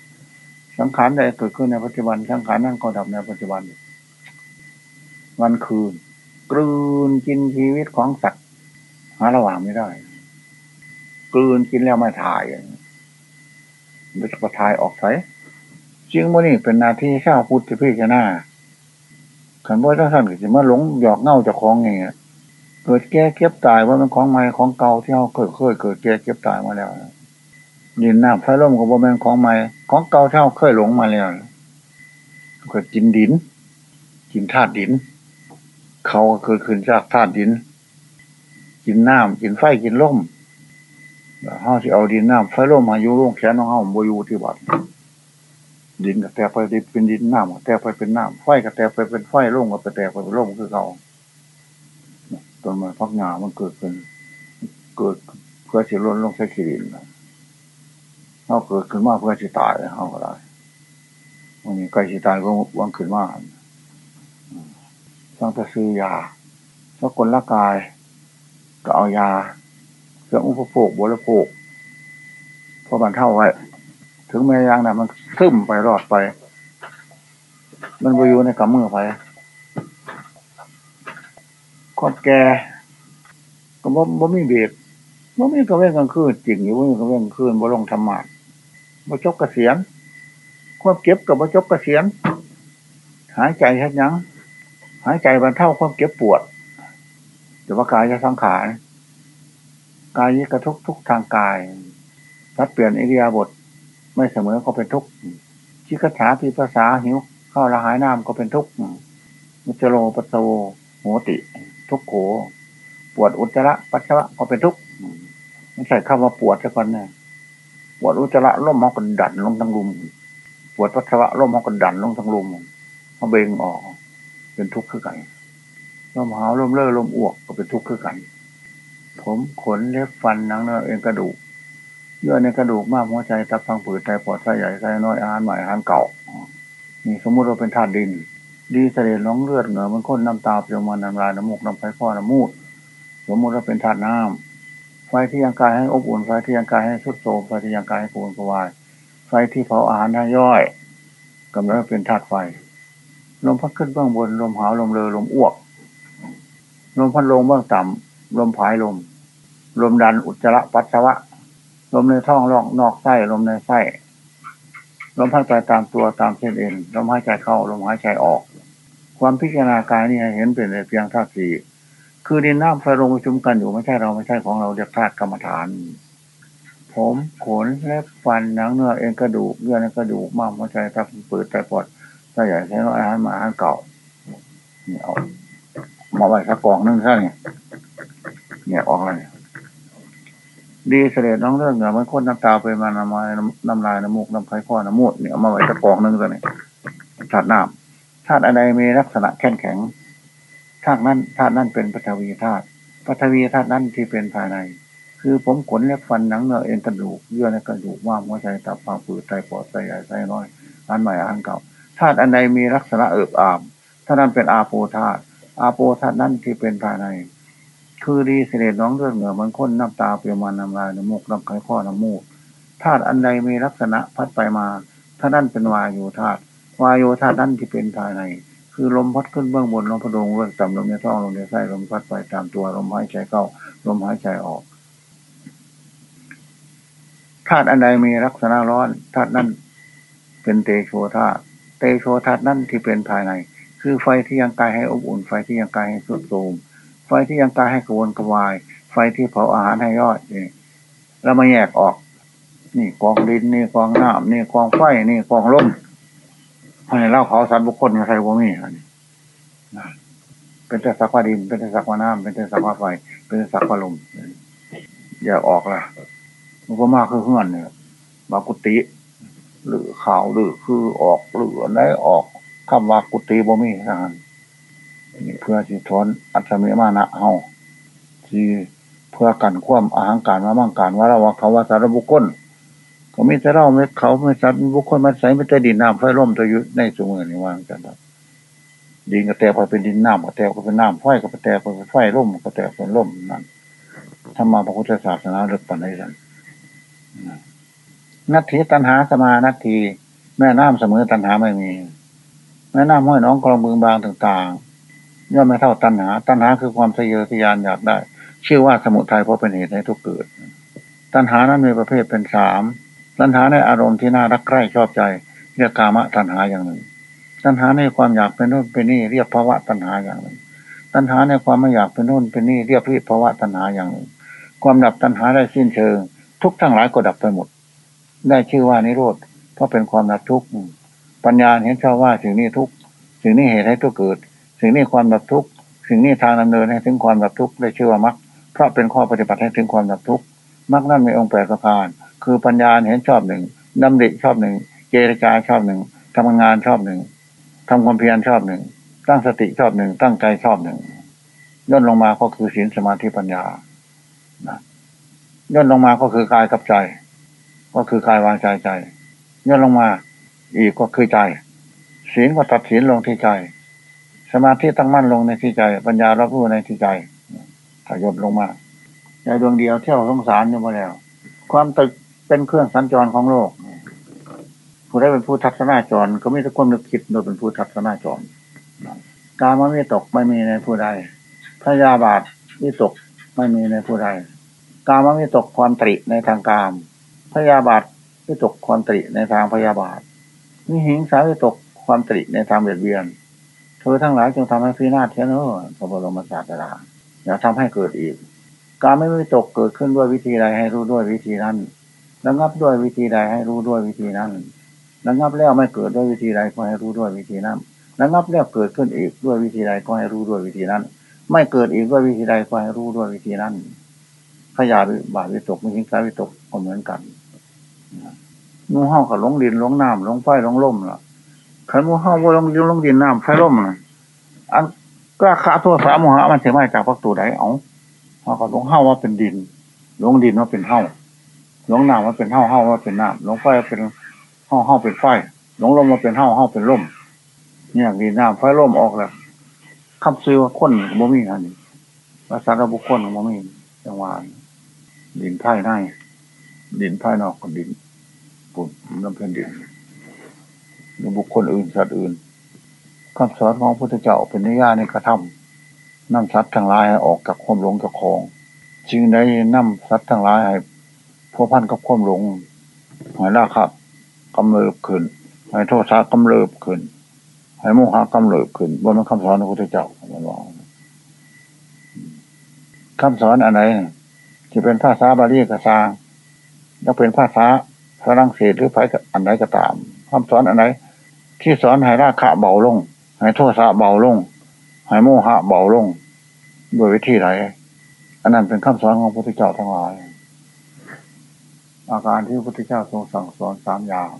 สังขารใดเกิดขึ้นในปัจจุบัน สังขารนั่นก็ดับในปัจจุบันวันคืนกลืนกินชีวิตของสัตว์หาระหว่างไม่ได้ กลืนกินแล้วไม่ถ่ายมันจะถ่ายออกใส่จริงว่านี่เป็นนาที่ข้าวพุทธพิจารณาขันบ่าถ้าท่านก็จะมาหลงหยอกเง่าจะคล้องไงเกิดแก่เก็บตายว่ามันของใหม่ของเก่าที่เราเคยเคยเกิดแก่เก็บตายมาแล้วดินน้ำไฟลมกับบ่แมนของใหม่ของเก่าที่เราเคยหลงมาแล้วเกิดกินดิน กินธาตุดิน เขาเกิดขึ้นจากธาตุดิน กินน้ำกินไฟกินลม ห้าที่เอาดินน้ำไฟลมมาอยู่ร่วงแขนของเขาบ่อยู่ที่บัดดินกับแตกไปเป็นดินน้ำกับแตกไปเป็นน้ำไฟกับแตกไปเป็นไฟร่มกับแตกไปเป็นร่มคือเขาต้นไม้พักงามันเกิดเป็นเกิดเพื่อจะล้นลงใช้ขีดินเขาเกิดขึ้นมาเพื่อจะตายเขาก็ได้วันนี้ใกล้จะตายก็วังขึ้นมาต้องจะซื้อยาถ้ากลละกายก็เอายา เครื่องอุปโภคบริโภคพราะมันเท่าไว้ ถึงแม้ยางน่ะมันซึมไปรอดไป มันไปอยู่ในกำมือไปความแก่ก็บ่บ่มีเบรกบ่มีกระเว้นกลางคืนจริงอยู่บ่มีกระเว้นกลางคืนบ่ลงธรรมะบ่จบกระเสียนความเก็บกับบ่จบกระเสียนหายใจแค่ยังหายใจบรรเทาความเก็บปวดแต่ว่ากายจะสังขาร กายนี้กระทุกทุกทางกายพัดเปลี่ยนอิริยาบถไม่เสมอก็เป็นทุกข์ชิคาถาพิภาษาหิวข้าวละหายน้ำก็เป็นทุกข์มุจโรปัสโวโหติ ทุกโข ปวดอุจจาระปัสสาวะก็เป็นทุกข์ไม่ใช่คำว่าปวดสักคนนะปวดอุจจาระล่มเขาก็ดันลงทั้งลุม ปวดปัสสาวะล่มเขาก็ดันลงทั้งลุมเขาเบ่งออก เป็นทุกข์คือกันลมหาวลมเล่อลมอ้วกก็เป็นทุกข์คือกัน ผมขนเล็บฟันหนังเนื้อเอ็นกระดูกเยื่อในกระดูกมากหัวใจตับพังผืดไตปอดไส้ใหญ่ไส้น้อยอาหารใหม่อาหารเก่านี่สมมุติเราเป็นธาตุดิน ดีเสด็จน้องเลือดเหนือมันข้นน้ำตาเปรี้ยวมันน้ำลายน้ำมูกน้ำไฟข้อน้ำมูดสมมุติเราเป็นธาตุน้ำไฟที่ยังกายให้อบอุ่นไฟที่ยังกายให้สุดโทมไฟที่ยังกายให้โกนกวาย ไฟที่เผาอาหารให้ย่อยกำลังเป็นธาตุไฟลมพัดขึ้นเบื้องบนลมหาวลมเลอลมอ้วกลมพัดลงเบื้องต่ำลมผายลม ลมดันอุจจาระปัสสาวะ ลมในท้องร่องนอกไส้ลมในไส้ลมพัดไปตามตัวตามเส้นเอ็นลมหายใจเข้าลมหายใจออก ความพิจารณากายนี่เห็นเป็นเพียงธาตุสี่คือดินน้ำไฟลมประชุมกันอยู่ไม่ใช่เราไม่ใช่ของเราเรียกธาตุกรรมฐาน ผมขนเล็บฟันหนังเนื้อเอ็นกระดูกเยื่อในกระดูกม้ามหัวใจตับเปิดไตปอดไส้ใหญ่ไส้น้อยอาหารมาอาหารเก่าเนี่ยเอามาไว้สักกองนึงซะเนี่ยเนี่ยออกอะไร ดีเสด็จน้องเรื่องเหนือมันข้นน้ำตาไปมาน้ำลายน้ำลายน้ำมูกน้ำไข้ข้อน้ำมูดเนี่ยมาไว้สักองนึงซะเนี่ธาตุน้ำธาตุอะไรมีลักษณะแข็งแข็งธาตุนั้นธาตุนั้นเป็นปฐวีธาตุปฐวีธาตุนั้นที่เป็นภายใน คือผมขนเล็บฟันหนังเนื้อเอ็นกระดูกเยื่อในกระดูกม้ามหัวใจตับพังผืดไตปอดไตใหญ่ไตน้อยอันใหม่อันเก่าธาตุอันใดมีลักษณะเอิบอาบถ้านั้นเป็นอาโปธาตุอาโปธาตุนั้นที่เป็นภายใน คือดีเสด็จน้องเลือดเหนือมันข้นน้ำตาเปรียวมันน้ำลายน้ำมูกน้ำไข้ข้อน้ำมูกธาตุอันใดมีลักษณะพัดไปมาถ้านั้นเป็นวายุธาตุวายุธาตุนั้นที่เป็นภายใน คือลมพัดขึ้นเบื้องบนลมพัดลงเบื้องต่ำลมในท้องลมในไส้ลมพัดไปตามตัวลมหายใจเข้าลมหายใจออกธาตุอันใดมีลักษณะร้อนธาตุนั้นเป็นเตโชธาตุเตโชธาตุนั้นที่เป็นภายใน คือไฟที่ยังกายให้อบอุ่นไฟที่ยังกายให้สุดโทม ไฟที่ยังกายให้กระวนกระวาย ไฟที่เผาอาหารให้ยอดนี่แล้วมาแยกออก นี่กองดินนี่กองน้ำนี่กองไฟนี่กองลมให้เล่าเขาสัตว์บุคคลใครบ่มีอันนี้เป็นแต่สักว่าดิน เป็นแต่สักว่าน้ำเป็นแต่สักว่าไฟ เป็นแต่สักว่าลมแยกออกละมันก็มากคือเฮือนเนี่ยบากุติหรือข่าวหรือคือออกหรือไหนออกคำว่ากุติบ่มีทหานี่ เพื่อที่ทนอัตมิมานะเฮาที่เพื่อกันควมอาหารการมามั่งการว่าเราว่าเขาว่าสารบุคคลเขาไม่แต่เราไม่เขาไม่สารบุคคลมันใส่ไม่แต่ดินน้ำไฟร่มตัวยุในสมือนี่วางกันครับดินก็แตกไปเป็นดินน้ำก็แตกไปเป็นน้ำไฟก็แตกไปเป็นไฟร่มก็แตกเป็นร่มนั่นธรรมาพระพุทธศาสนาเลิกปันได้สันนัตถิตันหาสมานัตถีแม่น้ำเสมอตันหาไม่มี แม่น้ำห้วยน้องกรองเมืองบางต่างๆ ย่อมไม่เท่าตันหา ตันหาคือความทะเยอทะยานอยากได้ ชื่อว่าสมุทัยเพราะเป็นเหตุให้ทุกเกิด ตันหานั้นมีประเภทเป็นสาม ตันหาในอารมณ์ที่น่ารักใคร่ชอบใจ เรียกกามะตันหาอย่างหนึ่ง ตันหาในความอยากเป็นโน่นเป็นนี่เรียกภาวะตันหาอย่างหนึ่ง ตันหาในความไม่อยากเป็นโน่นเป็นนี่เรียกวิภาวะตันหาอย่างหนึ่ง ความดับตันหาได้สิ้นเชิง ทุกทั้งหลายก็ดับไปหมด ได้ชื่อว่านิโรธ เพราะเป็นความดับทุกข์ ปัญญาเห็นชอบว่าสิ่งนี้ทุกสิ่งนี้เหตุให้ทุกข์เกิด สิ่งนี้ความดับทุกข์สิ่งนี้ทางดำเนินให้ถึงความดับทุกข์ได้ชื่อว่ามรรคเพราะเป็นข้อปฏิบัติให้ถึงความดับทุกข์มรรคนั้นมีองค์แปดประการ คือปัญญาเห็นชอบหนึ่งดำริชอบหนึ่งเจรจาชอบหนึ่งทำงานชอบหนึ่งทำความเพียรชอบหนึ่งตั้งสติชอบหนึ่งตั้งใจชอบหนึ่งย่นลงมาก็คือศีลสมาธิปัญญานะย่นลงมาก็คือกายกับใจ ก็คือกายวางใจใจย่นลงมาอีกก็คือใจศีลก็ตัดศีลลงที่ใจ สมาธิตั้งมั่นลงในที่ใจ ปัญญารับรู้ในที่ใจถ้าย่นลงมาใจดวงเดียวเที่ยวสงสารอยู่มาแล้ว ความตึกเป็นเครื่องสัญจรของโลก ผู้ได้เป็นผู้ทัศนาจร ก็ไม่ต้องความนึกคิดโดยเป็นผู้ทัศนาจร การมันไม่ตกไม่มีในผู้ใดพยาบาทวิตกไม่มีในผู้ใดการมันไม่ตกความตริในทางกามพยาบาทวิตกความตริในทางพยาบาทมีหิงสาวิตกความตริในทางเบียดเบียน อทั้งหลายจงทำให้พินาศเทนเนอร์พระบรมศาสดาอย่าทำให้เกิดอีก การไม่วิตกเกิดขึ้นด้วยวิธีใดให้รู้ด้วยวิธีนั้นระงับด้วยวิธีใดให้รู้ด้วยวิธีนั้นระงับแล้วไม่เกิดด้วยวิธีใดก็ให้รู้ด้วยวิธีนั้นระงับแล้วเกิดขึ้นอีกด้วยวิธีใดก็ให้รู้ด้วยวิธีนั้น ไม่เกิดอีกด้วยวิธีใดก็ให้รู้ด้วยวิธีนั้นขยาบาดวิตกไม่ทิ้งกาวิตกก็เหมือนกันมูเห่ากับลงดินลงน้ำลงไฟลงลมล่ะ ขันมูเห่าว่าลงดินลงดินน้ำไฟลมล่ะอันก็ขาตัวสามหะมันเสียมาจากพักตัวใดเอาเห่ากับลงเห่าว่าเป็นดินลงดินว่าเป็นเห่าลงน้ำว่าเป็นเห่าเห่าว่าเป็นน้ำลงไฟว่าเป็นเห่าเห่าเป็นไฟลงลมว่าเป็นเห่าเห่าเป็นลมเนี่ยดินน้ำไฟลมออกแล้วคำซื้อว่าคนบ่มีอันนี้ภาษาบุคคลบ่มีจังหวะดินภายในดินภายนอกกับดินปุ่นน้ำเพลินดิน หรือบุคคลอื่นสัตว์อื่นคำสอนของพระพุทธเจ้าเป็นนิยาในกระทำนำสัตว์ทั้งหลายให้ออกจากความหลงจากของจึงได้นำสัตว์ทั้งหลายให้พัวพันกับความหลงหายราคะกำเริบขึ้นให้โทษะกำเริบขึ้นให้โมหะกำเริบขึ้นบนคำสอนของพระพุทธเจ้ามันบอกคำสอนอันไหนจะเป็นภาษาบาลีกษาจะเป็นภาษาฝรั่งเศสหรือไผอันไหนก็ตามคำสอนอันไหน ที่สอนให้ราคะเบาลง ให้โทษะเบาลง ให้โมหะเบาลงด้วยวิธีไหนอันนั้นเป็นคำสอนของพระพุทธเจ้าทั้งหลาย อาการที่พระพุทธเจ้าทรงสั่งสอนสามอย่าง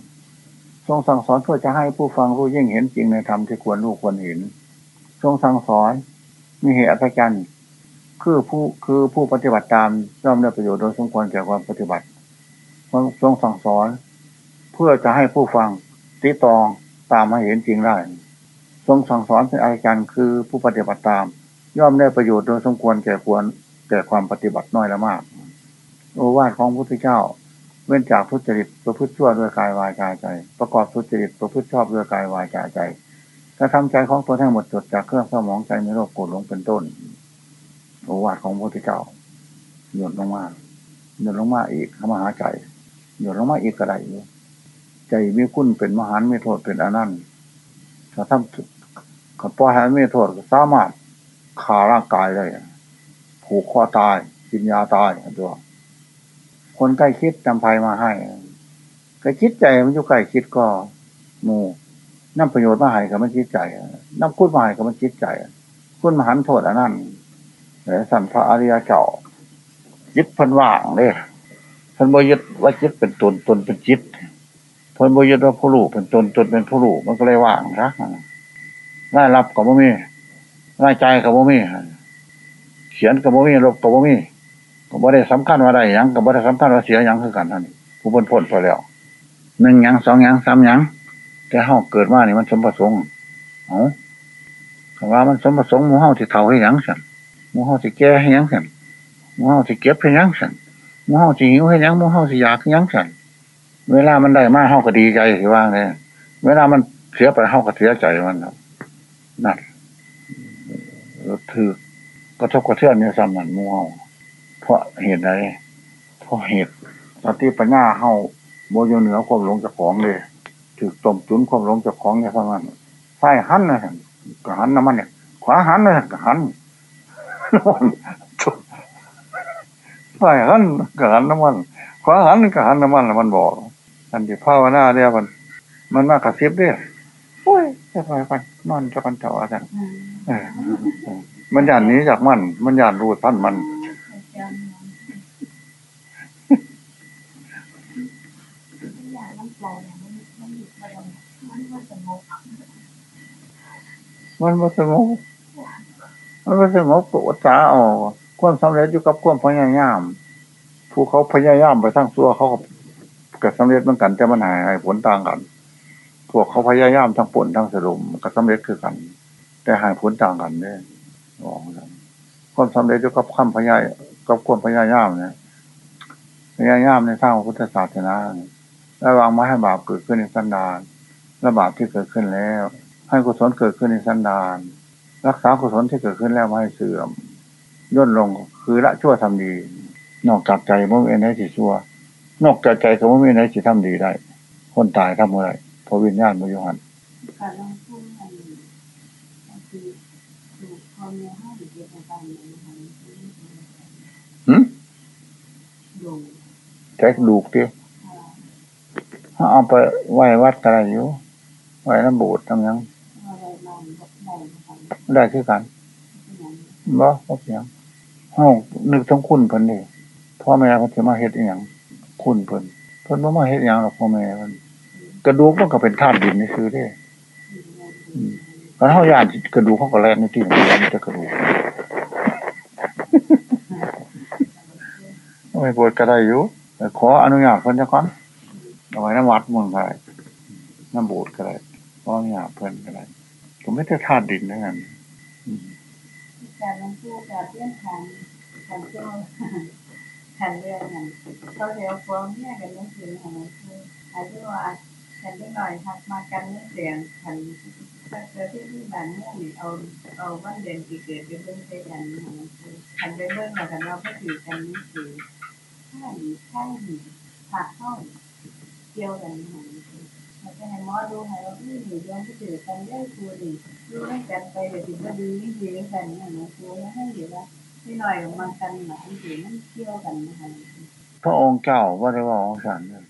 ทรงสั่งสอนเพื่อจะให้ผู้ฟังรู้ยิ่งเห็นจริงในธรรมที่ควรรู้ควรเห็น ทรงสั่งสอนมีเหตุอัศจรรย์คือผู้คือผู้ปฏิบัติตามย่อมได้ประโยชน์โดยสมควรแก่ความปฏิบัติทรงสั่งสอน เพื่อจะให้ผู้ฟังติตอง ตามมาเห็นจริงได้ ทรงสั่งสอนเป็นอาจารย์คือผู้ปฏิบัติตาม ย่อมได้ประโยชน์โดยสมควรแก่ควรแก่ความปฏิบัติน้อยและมาก โอวาทของพระพุทธเจ้า เว้นจากทุจริตประพฤติชั่วด้วยกายวาจาใจ ประกอบทุจริตประพฤติชอบด้วยกายวาจาใจกระทำใจของตัวทั้หมดจดจากเครื่องสมองใจไม่โรคโกรธหลงเป็นต้นโอวาทของพระพุทธเจ้าหยดลงมาหยดลงมาอีกเข้ามาหาใจหยดลงมาอีกกระได ใจมีคุณเป็นมหารมีโทษเป็นอนันต์ถ้าทำขับปล่อยให้มีโทษสามารถขาร่างกายได้ผูกคอตายกินยาตายตัวคนใกล้คิดนำภัยมาให้ใกล้คิดใจมันอยู่ใกล้คิดก็มูนำประโยชน์มาให้กับมันคิดใจนำคุณมาให้กับมันคิดใจคุณมหันโทษอันนั้นแต่สันพระอริยเจ้ายึดพันว่างเลยพันบยึดว่าจิตเป็นตนตนเป็นจิต พนบยึดว่าผู้รู้เป็นตนตนเป็นผู้รู้มันก็เลยว่างนะได้รับกับบ่มีได้ใจกับบ่มีเขียนกับบ่มีลบกับบ่มีก็บ่ได้สำคัญว่าได้ยังก็บ่ได้สำคัญว่าเสียยังคือกันท่านผู้พ้นพ้นไปแล้วหนึ่งยังสองยังสามยังแต่เฮาเกิดมานี่มันสมประสงค์เอ๋อว่ามันสมประสงค์มูเฮาที่เท่าให้ยังสั่นมูเฮาที่แก่ให้ยังสั่นมูเฮาที่เก็บให้ยังสั่นมูเฮาที่หิวให้ยังมูเฮาที่อยากให้ยังสั่น เวลามันได้มาเฮาก็ดีใจที่ว่างเนี่ยเวลามันเสียไปเฮาก็เสียใจมันนั่นถือกระทบกระเทือนเนี่ยสำนันมูเฮาเพราะเหตุใดเพราะเหตุสติปัญญาเฮาโมยเหนือความหลงจากของเลยถือต้มจุนความหลงจากของเนี่ยสำนันใช่หันนะก็หันน้ำมันเนี่ยขวาหันนะก็หันใช่หันก็หันน้ำมันขวาหันก็หันน้ำมันมันบอก อันที่ภาวนาเนี่ยมันมันมากระซิบเนี่ยโอ้ยจะไปไปนอนจะกันเจ้าอาจารย์มันหยาดนี้จากมัน มันหยาดรูดพันมันมันมาสงบมันมาสงบปวดตาออกความสำเร็จอยู่กับความพยายาม ผู้เขาพยายามไปทั้งตัวเขา กับสำเร็จเหมือนกันแต่มันหายผลต่างกัน พวกเขาพยายามทั้งผลทั้งสรุปกับสำเร็จคือกัน แต่หายผลต่างกันเนี่ยบอกความสำเร็จอยู่กับความพยายกับความพยายามเนี่ยพยายามในทางพุทธศาสนาระวังไม่ให้บาปเกิดขึ้นในสันดานและบาปที่เกิดขึ้นแล้ว ให้กุศลเกิดขึ้นในสันดาน รักษากุศลที่เกิดขึ้นแล้วไม่ให้เสื่อมย่นลงคือละชั่วทำดี นอกจากใจไม่มีอะไรที่ชั่ว นอกจากใจก็ไม่มีอะไรที่ทำดีได้ คนตายทำอะไรพอวิญญาณมาอยู่หันการลงทุนมันคือถูกความในห้องเกี่ยวกับการเงินนะคะหืมดูแจ็คดูกเตี้ยเอาไปไหว้วัดอะไรอยู่ไหว้น้ำโบูดทำยังอะไรมาได้นะคะได้คือกันอย่างบ่บ่เพียงเฮานึกถึงคุณเพิ่นนี่พ่อแม่เพิ่นสิมาเฮ็ดอีหยัง คุณเพิ่นเพิ่นบ่ามาเฮ็ดยังหรอกพ่อแม่เพิ่นกระดูกมันก็เป็นธาตุดินซื่อเด้อืันเฮาย่านกระดูกเขาก็แล่นในที่นมีแต่กระดูกไม่ปวดก็ได้อยู่แต่ขออนุญาตเพิ่นจักก่อนเอาไว้น้ำวัดมึงก็ได้น้ำบสถ์ก็ได้ขออนุญาตเพิ่นก็ได้ก็ไม่ได้ธาตุดินเท่านั้นการลงทุนการเลี้ยงขันขันก็ ขันเรื่องนั้นเขาเดียวฟ้องเนี่ยกันต้องซื้อของคืออาจจะว่าขันได้หน่อยหักมากันเรื่องเสียงขันถ้าเจอที่ที่บ้านเนี่ยนี่เอาเอาวันเดือนปีเกิดไปเบิ่งใส่กันของคือขันไปเบิ่งแล้วกันเราก็ถือกันนี่คือใช่ใช่หักเข้าเกี่ยวกันของคือเราจะให้หมอดูให้เราที่หนึ่งเดือนที่ถือกันได้คือนี่ดูให้กันไปเดี๋ยวถึงจะดีไม่ดีกันเนี่ยนะครูนะให้เดี๋ยวว่า พี่หน่อยมันกันหนาถึงมันเที่ยวกันนะคะพระองค์เจ้าว่าได้ว่าของฉันเนี่ย